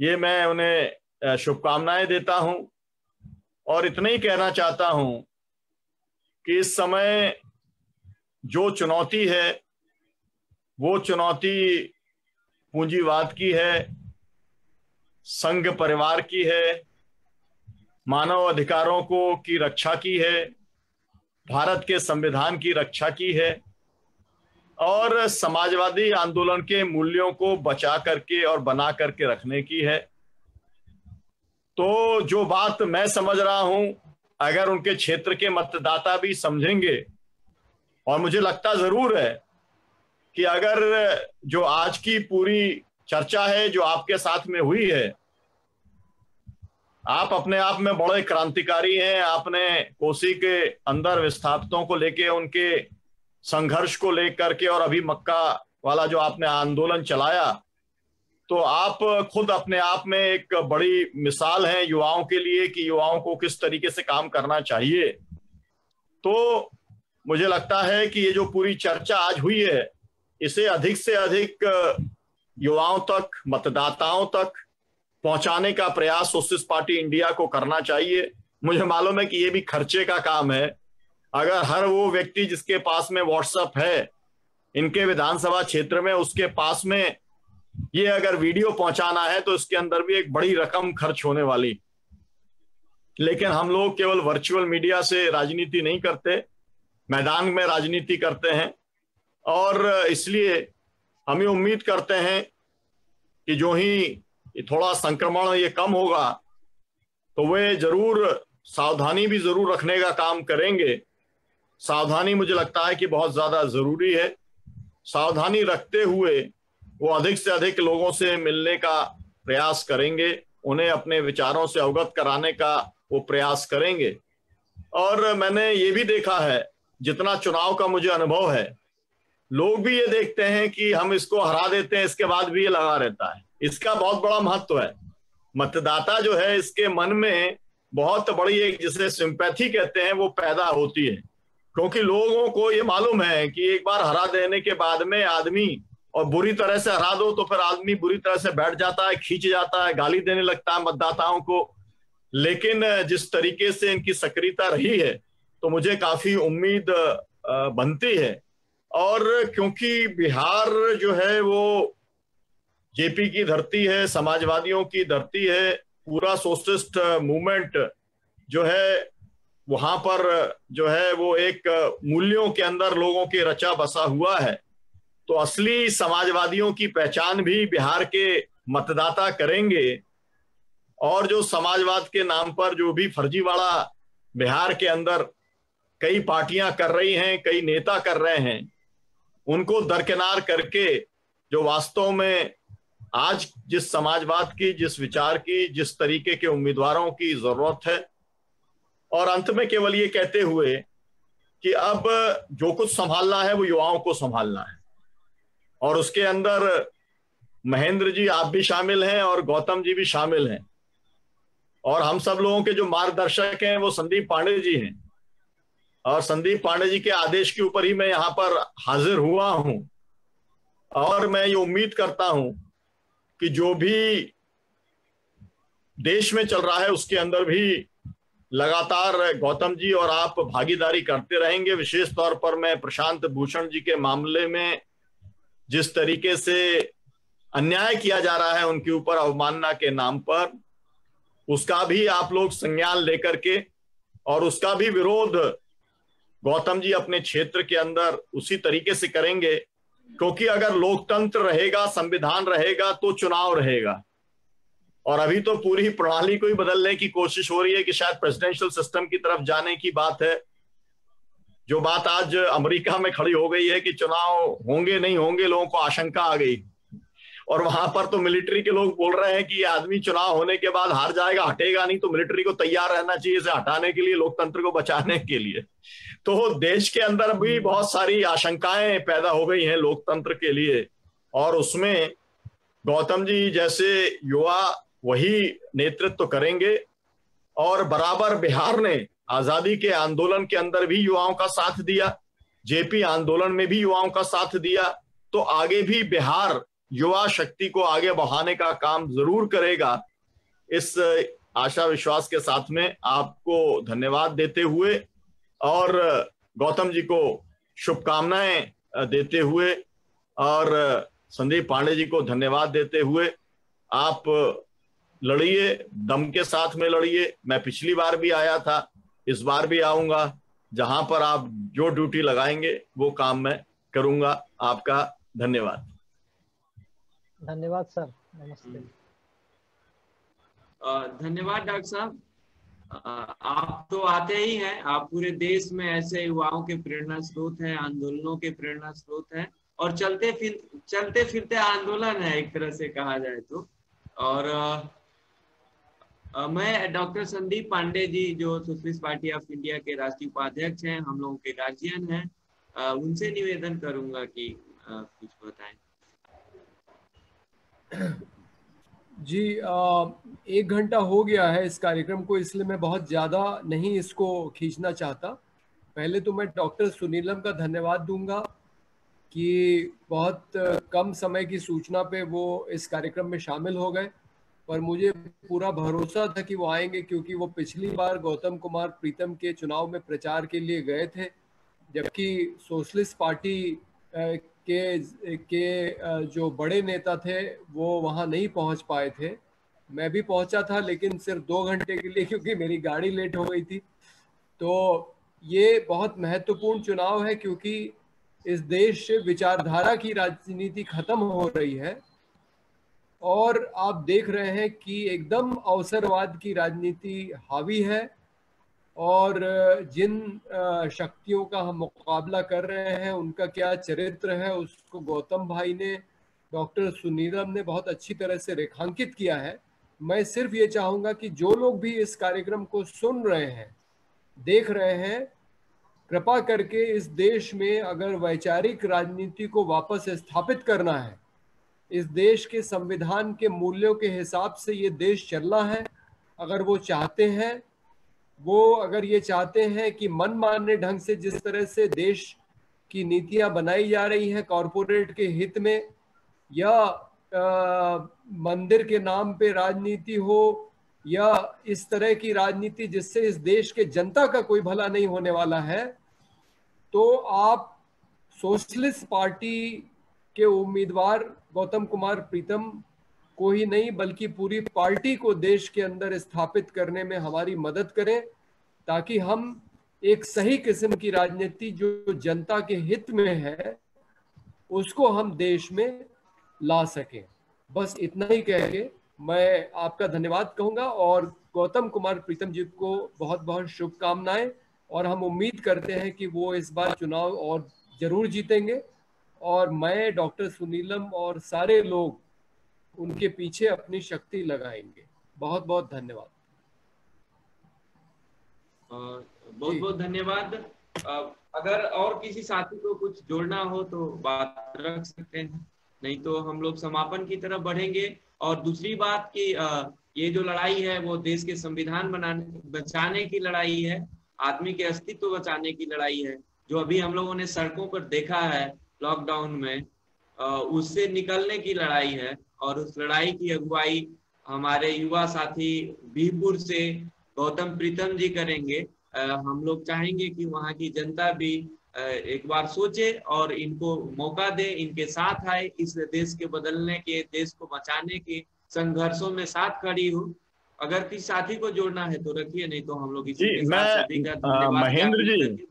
ये मैं उन्हें शुभकामनाएँ देता हूँ। और इतना ही कहना चाहता हूँ कि इस समय जो चुनौती है, वो चुनौती पूंजीवाद की है, संघ परिवार की है, मानव अधिकारों को की रक्षा की है, भारत के संविधान की रक्षा की है, और समाजवादी आंदोलन के मूल्यों को बचा करके और बना करके रखने की है। तो जो बात मैं समझ रहा हूँ अगर उनके क्षेत्र के मतदाता भी समझेंगे, और मुझे लगता ज़रूर है कि अगर जो आज की पूरी चर्चा है, जो आपके साथ में हुई है, आप अपने आप में बड़े क्रांतिकारी हैं। आपने कोसी के अंदर विस्थापितों को लेके, उनके संघर्ष को लेकर के, और अभी मक्का वाला जो आपने आंदोलन चलाया तो आप खुद अपने आप में एक बड़ी मिसाल है युवाओं के लिए कि युवाओं को किस तरीके से काम करना चाहिए। तो मुझे लगता है कि ये जो पूरी चर्चा आज हुई है, इसे अधिक से अधिक युवाओं तक, मतदाताओं तक पहुँचाने का प्रयास सोशलिस्ट पार्टी इंडिया को करना चाहिए। मुझे मालूम है कि ये भी खर्चे का काम है। अगर हर वो व्यक्ति जिसके पास में व्हाट्सएप है, इनके विधानसभा क्षेत्र में, उसके पास में ये अगर वीडियो पहुंचाना है तो इसके अंदर भी एक बड़ी रकम खर्च होने वाली। लेकिन हम लोग केवल वर्चुअल मीडिया से राजनीति नहीं करते, मैदान में राजनीति करते हैं। और इसलिए हम ये उम्मीद करते हैं कि जो ही थोड़ा संक्रमण ये कम होगा तो वे ज़रूर सावधानी भी ज़रूर रखने का काम करेंगे। सावधानी मुझे लगता है कि बहुत ज़्यादा ज़रूरी है। सावधानी रखते हुए वो अधिक से अधिक लोगों से मिलने का प्रयास करेंगे, उन्हें अपने विचारों से अवगत कराने का वो प्रयास करेंगे। और मैंने ये भी देखा है, जितना चुनाव का मुझे अनुभव है, लोग भी ये देखते हैं कि हम इसको हरा देते हैं, इसके बाद भी ये लगा रहता है। इसका बहुत बड़ा महत्व है। मतदाता जो है, इसके मन में बहुत बड़ी एक जिसे सिंपैथी कहते हैं, वो पैदा होती है। क्योंकि लोगों को ये मालूम है कि एक बार हरा देने के बाद में आदमी और बुरी तरह से हरा दो तो फिर आदमी बुरी तरह से बैठ जाता है, खींच जाता है, गाली देने लगता है मतदाताओं को। लेकिन जिस तरीके से इनकी सक्रियता रही है तो मुझे काफ़ी उम्मीद बनती है। और क्योंकि बिहार जो है, वो जेपी की धरती है, समाजवादियों की धरती है, पूरा सोशलिस्ट मूवमेंट जो है, वहाँ पर जो है, वो एक मूल्यों के अंदर लोगों के रचा बसा हुआ है। तो असली समाजवादियों की पहचान भी बिहार के मतदाता करेंगे। और जो समाजवाद के नाम पर जो भी फर्जीवाड़ा बिहार के अंदर कई पार्टियाँ कर रही हैं, कई नेता कर रहे हैं, उनको दरकिनार करके जो वास्तव में आज जिस समाजवाद की, जिस विचार की, जिस तरीके के उम्मीदवारों की ज़रूरत है, और अंत में केवल ये कहते हुए कि अब जो कुछ संभालना है वो युवाओं को संभालना है। और उसके अंदर महेंद्र जी आप भी शामिल हैं और गौतम जी भी शामिल हैं। और हम सब लोगों के जो मार्गदर्शक हैं वो संदीप पांडे जी हैं। और संदीप पांडे जी के आदेश के ऊपर ही मैं यहाँ पर हाजिर हुआ हूँ। और मैं ये उम्मीद करता हूँ कि जो भी देश में चल रहा है उसके अंदर भी लगातार गौतम जी और आप भागीदारी करते रहेंगे। विशेष तौर पर मैं प्रशांत भूषण जी के मामले में जिस तरीके से अन्याय किया जा रहा है उनके ऊपर अवमानना के नाम पर, उसका भी आप लोग संज्ञान लेकर के और उसका भी विरोध गौतम जी अपने क्षेत्र के अंदर उसी तरीके से करेंगे, क्योंकि अगर लोकतंत्र रहेगा, संविधान रहेगा तो चुनाव रहेगा। और अभी तो पूरी प्रणाली को ही बदलने की कोशिश हो रही है कि शायद प्रेसिडेंशियल सिस्टम की तरफ़ जाने की बात है। जो बात आज अमेरिका में खड़ी हो गई है कि चुनाव होंगे, नहीं होंगे, लोगों को आशंका आ गई। और वहाँ पर तो मिलिट्री के लोग बोल रहे हैं कि आदमी चुनाव होने के बाद हार जाएगा, हटेगा नहीं तो मिलिट्री को तैयार रहना चाहिए इसे हटाने के लिए, लोकतंत्र को बचाने के लिए। तो देश के अंदर भी बहुत सारी आशंकाएँ पैदा हो गई हैं लोकतंत्र के लिए। और उसमें गौतम जी जैसे युवा वही नेतृत्व तो करेंगे। और बराबर बिहार ने आज़ादी के आंदोलन के अंदर भी युवाओं का साथ दिया, जेपी आंदोलन में भी युवाओं का साथ दिया तो आगे भी बिहार युवा शक्ति को आगे बढ़ाने का काम ज़रूर करेगा। इस आशा विश्वास के साथ में आपको धन्यवाद देते हुए और गौतम जी को शुभकामनाएँ देते हुए और संदीप पांडे जी को धन्यवाद देते हुए आप लड़िए, दम के साथ में लड़िए। मैं पिछली बार भी आया था इस बार भी आऊँगा जहाँ पर आप जो ड्यूटी लगाएँगे वो काम मैं करूँगा। आपका धन्यवाद। धन्यवाद सर। नमस्ते। धन्यवाद डॉक्टर साहब। आप तो आते ही हैं। आप पूरे देश में ऐसे युवाओं के प्रेरणा स्रोत हैं आंदोलनों के प्रेरणा स्रोत हैं और चलते फिर चलते फिरते आंदोलन है एक तरह से कहा जाए तो। और मैं डॉक्टर संदीप पांडे जी, जो सोशलिस्ट पार्टी ऑफ़ इंडिया के राष्ट्रीय उपाध्यक्ष हैं, हम लोगों के गार्जियन हैं। उनसे निवेदन करूँगा कि कुछ बताएँ। जी एक घंटा हो गया है इस कार्यक्रम को, इसलिए मैं बहुत ज़्यादा नहीं इसको खींचना चाहता। पहले तो मैं डॉक्टर सुनीलम का धन्यवाद दूँगा कि बहुत कम समय की सूचना पे वो इस कार्यक्रम में शामिल हो गए। पर मुझे पूरा भरोसा था कि वो आएँगे क्योंकि वो पिछली बार गौतम कुमार प्रीतम के चुनाव में प्रचार के लिए गए थे, जबकि सोशलिस्ट पार्टी के के जो बड़े नेता थे वो वहाँ नहीं पहुँच पाए थे। मैं भी पहुँचा था, लेकिन सिर्फ़ दो घंटे के लिए, क्योंकि मेरी गाड़ी लेट हो गई थी। तो ये बहुत महत्वपूर्ण चुनाव है, क्योंकि इस देश से विचारधारा की राजनीति खत्म हो रही है। और आप देख रहे हैं कि एकदम अवसरवाद की राजनीति हावी है और जिन शक्तियों का हम मुकाबला कर रहे हैं, उनका क्या चरित्र है, उसको गौतम भाई ने, डॉक्टर सुनीरम ने बहुत अच्छी तरह से रेखांकित किया है। मैं सिर्फ़ ये चाहूँगा कि जो लोग भी इस कार्यक्रम को सुन रहे हैं, देख रहे हैं, कृपा करके इस देश में अगर वैचारिक राजनीति को वापस स्थापित करना है इस देश के संविधान के मूल्यों के हिसाब से ये देश चलना है। अगर वो चाहते हैं वो अगर ये चाहते हैं कि मन मानने ढंग से जिस तरह से देश की नीतियाँ बनाई जा रही हैं कॉरपोरेट के हित में या आ, मंदिर के नाम पे राजनीति हो या इस तरह की राजनीति जिससे इस देश के जनता का कोई भला नहीं होने वाला है तो आप सोशलिस्ट पार्टी के उम्मीदवार गौतम कुमार प्रीतम को ही नहीं, बल्कि पूरी पार्टी को देश के अंदर स्थापित करने में हमारी मदद करें, ताकि हम एक सही किस्म की राजनीति, जो जनता के हित में है, उसको हम देश में ला सकें। बस इतना ही कह के मैं आपका धन्यवाद कहूँगा, और गौतम कुमार प्रीतम जी को बहुत बहुत शुभकामनाएँ, और हम उम्मीद करते हैं कि वो इस बार चुनाव और ज़रूर जीतेंगे। और मैं डॉक्टर सुनीलम और सारे लोग उनके पीछे अपनी शक्ति लगाएँगे। बहुत बहुत धन्यवाद बहुत बहुत धन्यवाद। अगर और किसी साथी को कुछ जोड़ना हो तो बात रख सकते हैं। नहीं तो हम लोग समापन की तरफ़ बढ़ेंगे। और दूसरी बात की कि ये जो लड़ाई है वो देश के संविधान बनाने बचाने की लड़ाई है आदमी के अस्तित्व बचाने की लड़ाई है जो अभी हम लोगों ने सड़कों पर देखा है। लॉकडाउन में उससे निकलने की लड़ाई है और उस लड़ाई की अगुवाई हमारे युवा साथी बीहपुर से गौतम प्रीतम जी करेंगे। हम लोग चाहेंगे कि वहाँ की जनता भी एक बार सोचे और इनको मौका दे इनके साथ आए इस देश के बदलने के देश को बचाने के संघर्षों में साथ खड़ी हो। अगर किसी साथी को जोड़ना है तो रखिए नहीं तो हम लोग इसी महेंद्र जी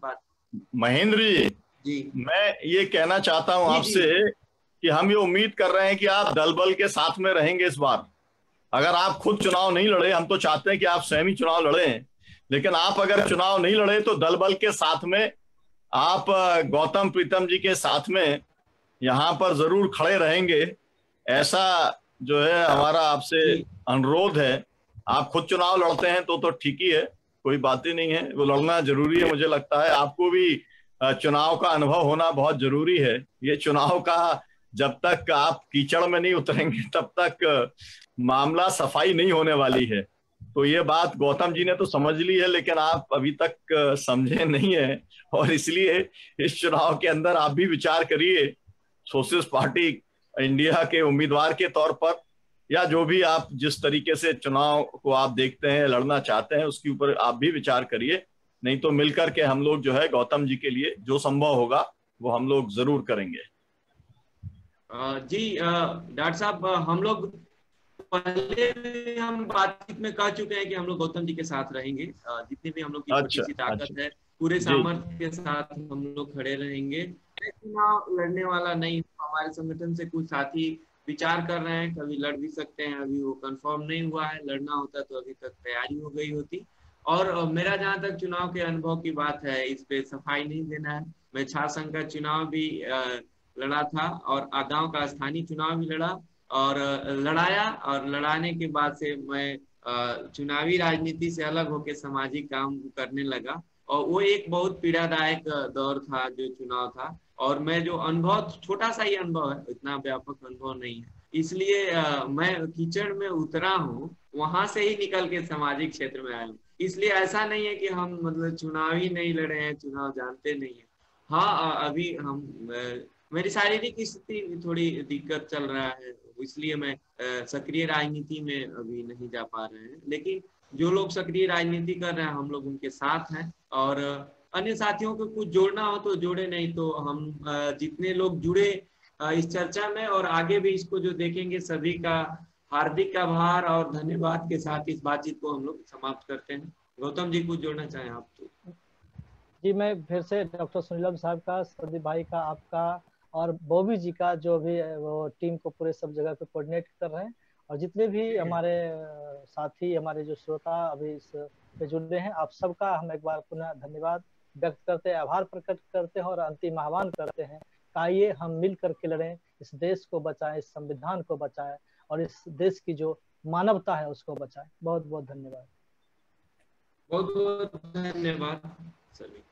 महेंद्र जी जी। मैं ये कहना चाहता हूँ आपसे कि हम ये उम्मीद कर रहे हैं कि आप दल बल के साथ में रहेंगे इस बार। अगर आप खुद चुनाव नहीं लड़े हम तो चाहते हैं कि आप स्वयं ही चुनाव लड़े। लेकिन आप अगर चुनाव नहीं लड़े तो दल बल के साथ में आप गौतम प्रीतम जी के साथ में यहाँ पर ज़रूर खड़े रहेंगे। ऐसा जो है हमारा आपसे अनुरोध है। आप खुद चुनाव लड़ते हैं तो तो ठीक ही है कोई बात ही नहीं है। वो लड़ना ज़रूरी है मुझे लगता है। आपको भी चुनाव का अनुभव होना बहुत ज़रूरी है। ये चुनाव का जब तक आप कीचड़ में नहीं उतरेंगे, तब तक मामला सफ़ाई नहीं होने वाली है। तो ये बात गौतम जी ने तो समझ ली है, लेकिन आप अभी तक समझे नहीं है। और इसलिए इस चुनाव के अंदर आप भी विचार करिए, सोशलिस्ट पार्टी, इंडिया के उम्मीदवार के तौर पर, या जो भी आप जिस तरीके से चुनाव को आप देखते हैं, लड़ना चाहते हैं, उसके ऊपर आप भी विचार करिए। नहीं तो मिलकर के हम लोग जो है गौतम जी के लिए जो संभव होगा वो हम लोग ज़रूर करेंगे। जी डॉक्टर साहब हम लोग पहले हम बातचीत में कह चुके हैं कि हम लोग गौतम जी के साथ रहेंगे। जितनी भी हम लोग की अच्छा, ताकत अच्छा, है पूरे सामर्थ्य के साथ हम लोग खड़े रहेंगे। चुनाव लड़ने वाला नहीं हमारे संगठन से कुछ साथी विचार कर रहे हैं कभी लड़ भी सकते हैं अभी वो कंफर्म नहीं हुआ है। लड़ना होता तो अभी तक तैयारी हो गई होती। और मेरा जहाँ तक चुनाव के अनुभव की बात है, इस पे सफ़ाई नहीं देना है। मैं छा संघ का चुनाव भी लड़ा था और गाँव का स्थानीय चुनाव भी लड़ा और लड़ाया और लड़ाने के बाद से मैं चुनावी राजनीति से अलग होकर सामाजिक काम करने लगा। और वो एक बहुत पीड़ादायक दौर था जो चुनाव था और मैं जो अनुभव, छोटा सा ही अनुभव है, इतना व्यापक अनुभव नहीं है। इसलिए मैं कीचड़ में उतरा हूँ, वहाँ से ही निकल के सामाजिक क्षेत्र में आया हूँ। इसलिए ऐसा नहीं है कि हम मतलब चुनाव ही नहीं लड़े हैं, चुनाव जानते नहीं है। हाँ अभी हम मेरी शारीरिक स्थिति थोड़ी दिक्कत चल रहा है, इसलिए मैं सक्रिय राजनीति में अभी नहीं जा पा रहे हैं। लेकिन जो लोग सक्रिय राजनीति कर रहे हैं, हम लोग उनके साथ हैं और अन्य साथियों को कुछ जोड़ना हो तो जोड़े, नहीं तो हम जितने लोग जुड़े इस चर्चा में और आगे भी इसको जो देखेंगे, सभी का हार्दिक आभार और धन्यवाद के साथ इस बातचीत को हम लोग समाप्त करते हैं। गौतम जी कुछ जोड़ना चाहें आप तो? जी मैं फिर से डॉक्टर सुनीलम साहब का सदी भाई का आपका और बॉबी जी का जो भी वो टीम को पूरे सब जगह पे कोऑर्डिनेट कर रहे हैं और जितने भी हमारे साथी हमारे जो श्रोता अभी इस पे जुड़े हैं आप सबका हम एक बार पुनः धन्यवाद व्यक्त करते हैं आभार प्रकट करते हैं और अंतिम आह्वान करते हैं आइए हम मिल करके लड़ें इस देश को बचाएँ इस संविधान को बचाएँ। और इस देश की जो मानवता है उसको बचाए। बहुत बहुत धन्यवाद। बहुत बहुत धन्यवाद, सभी।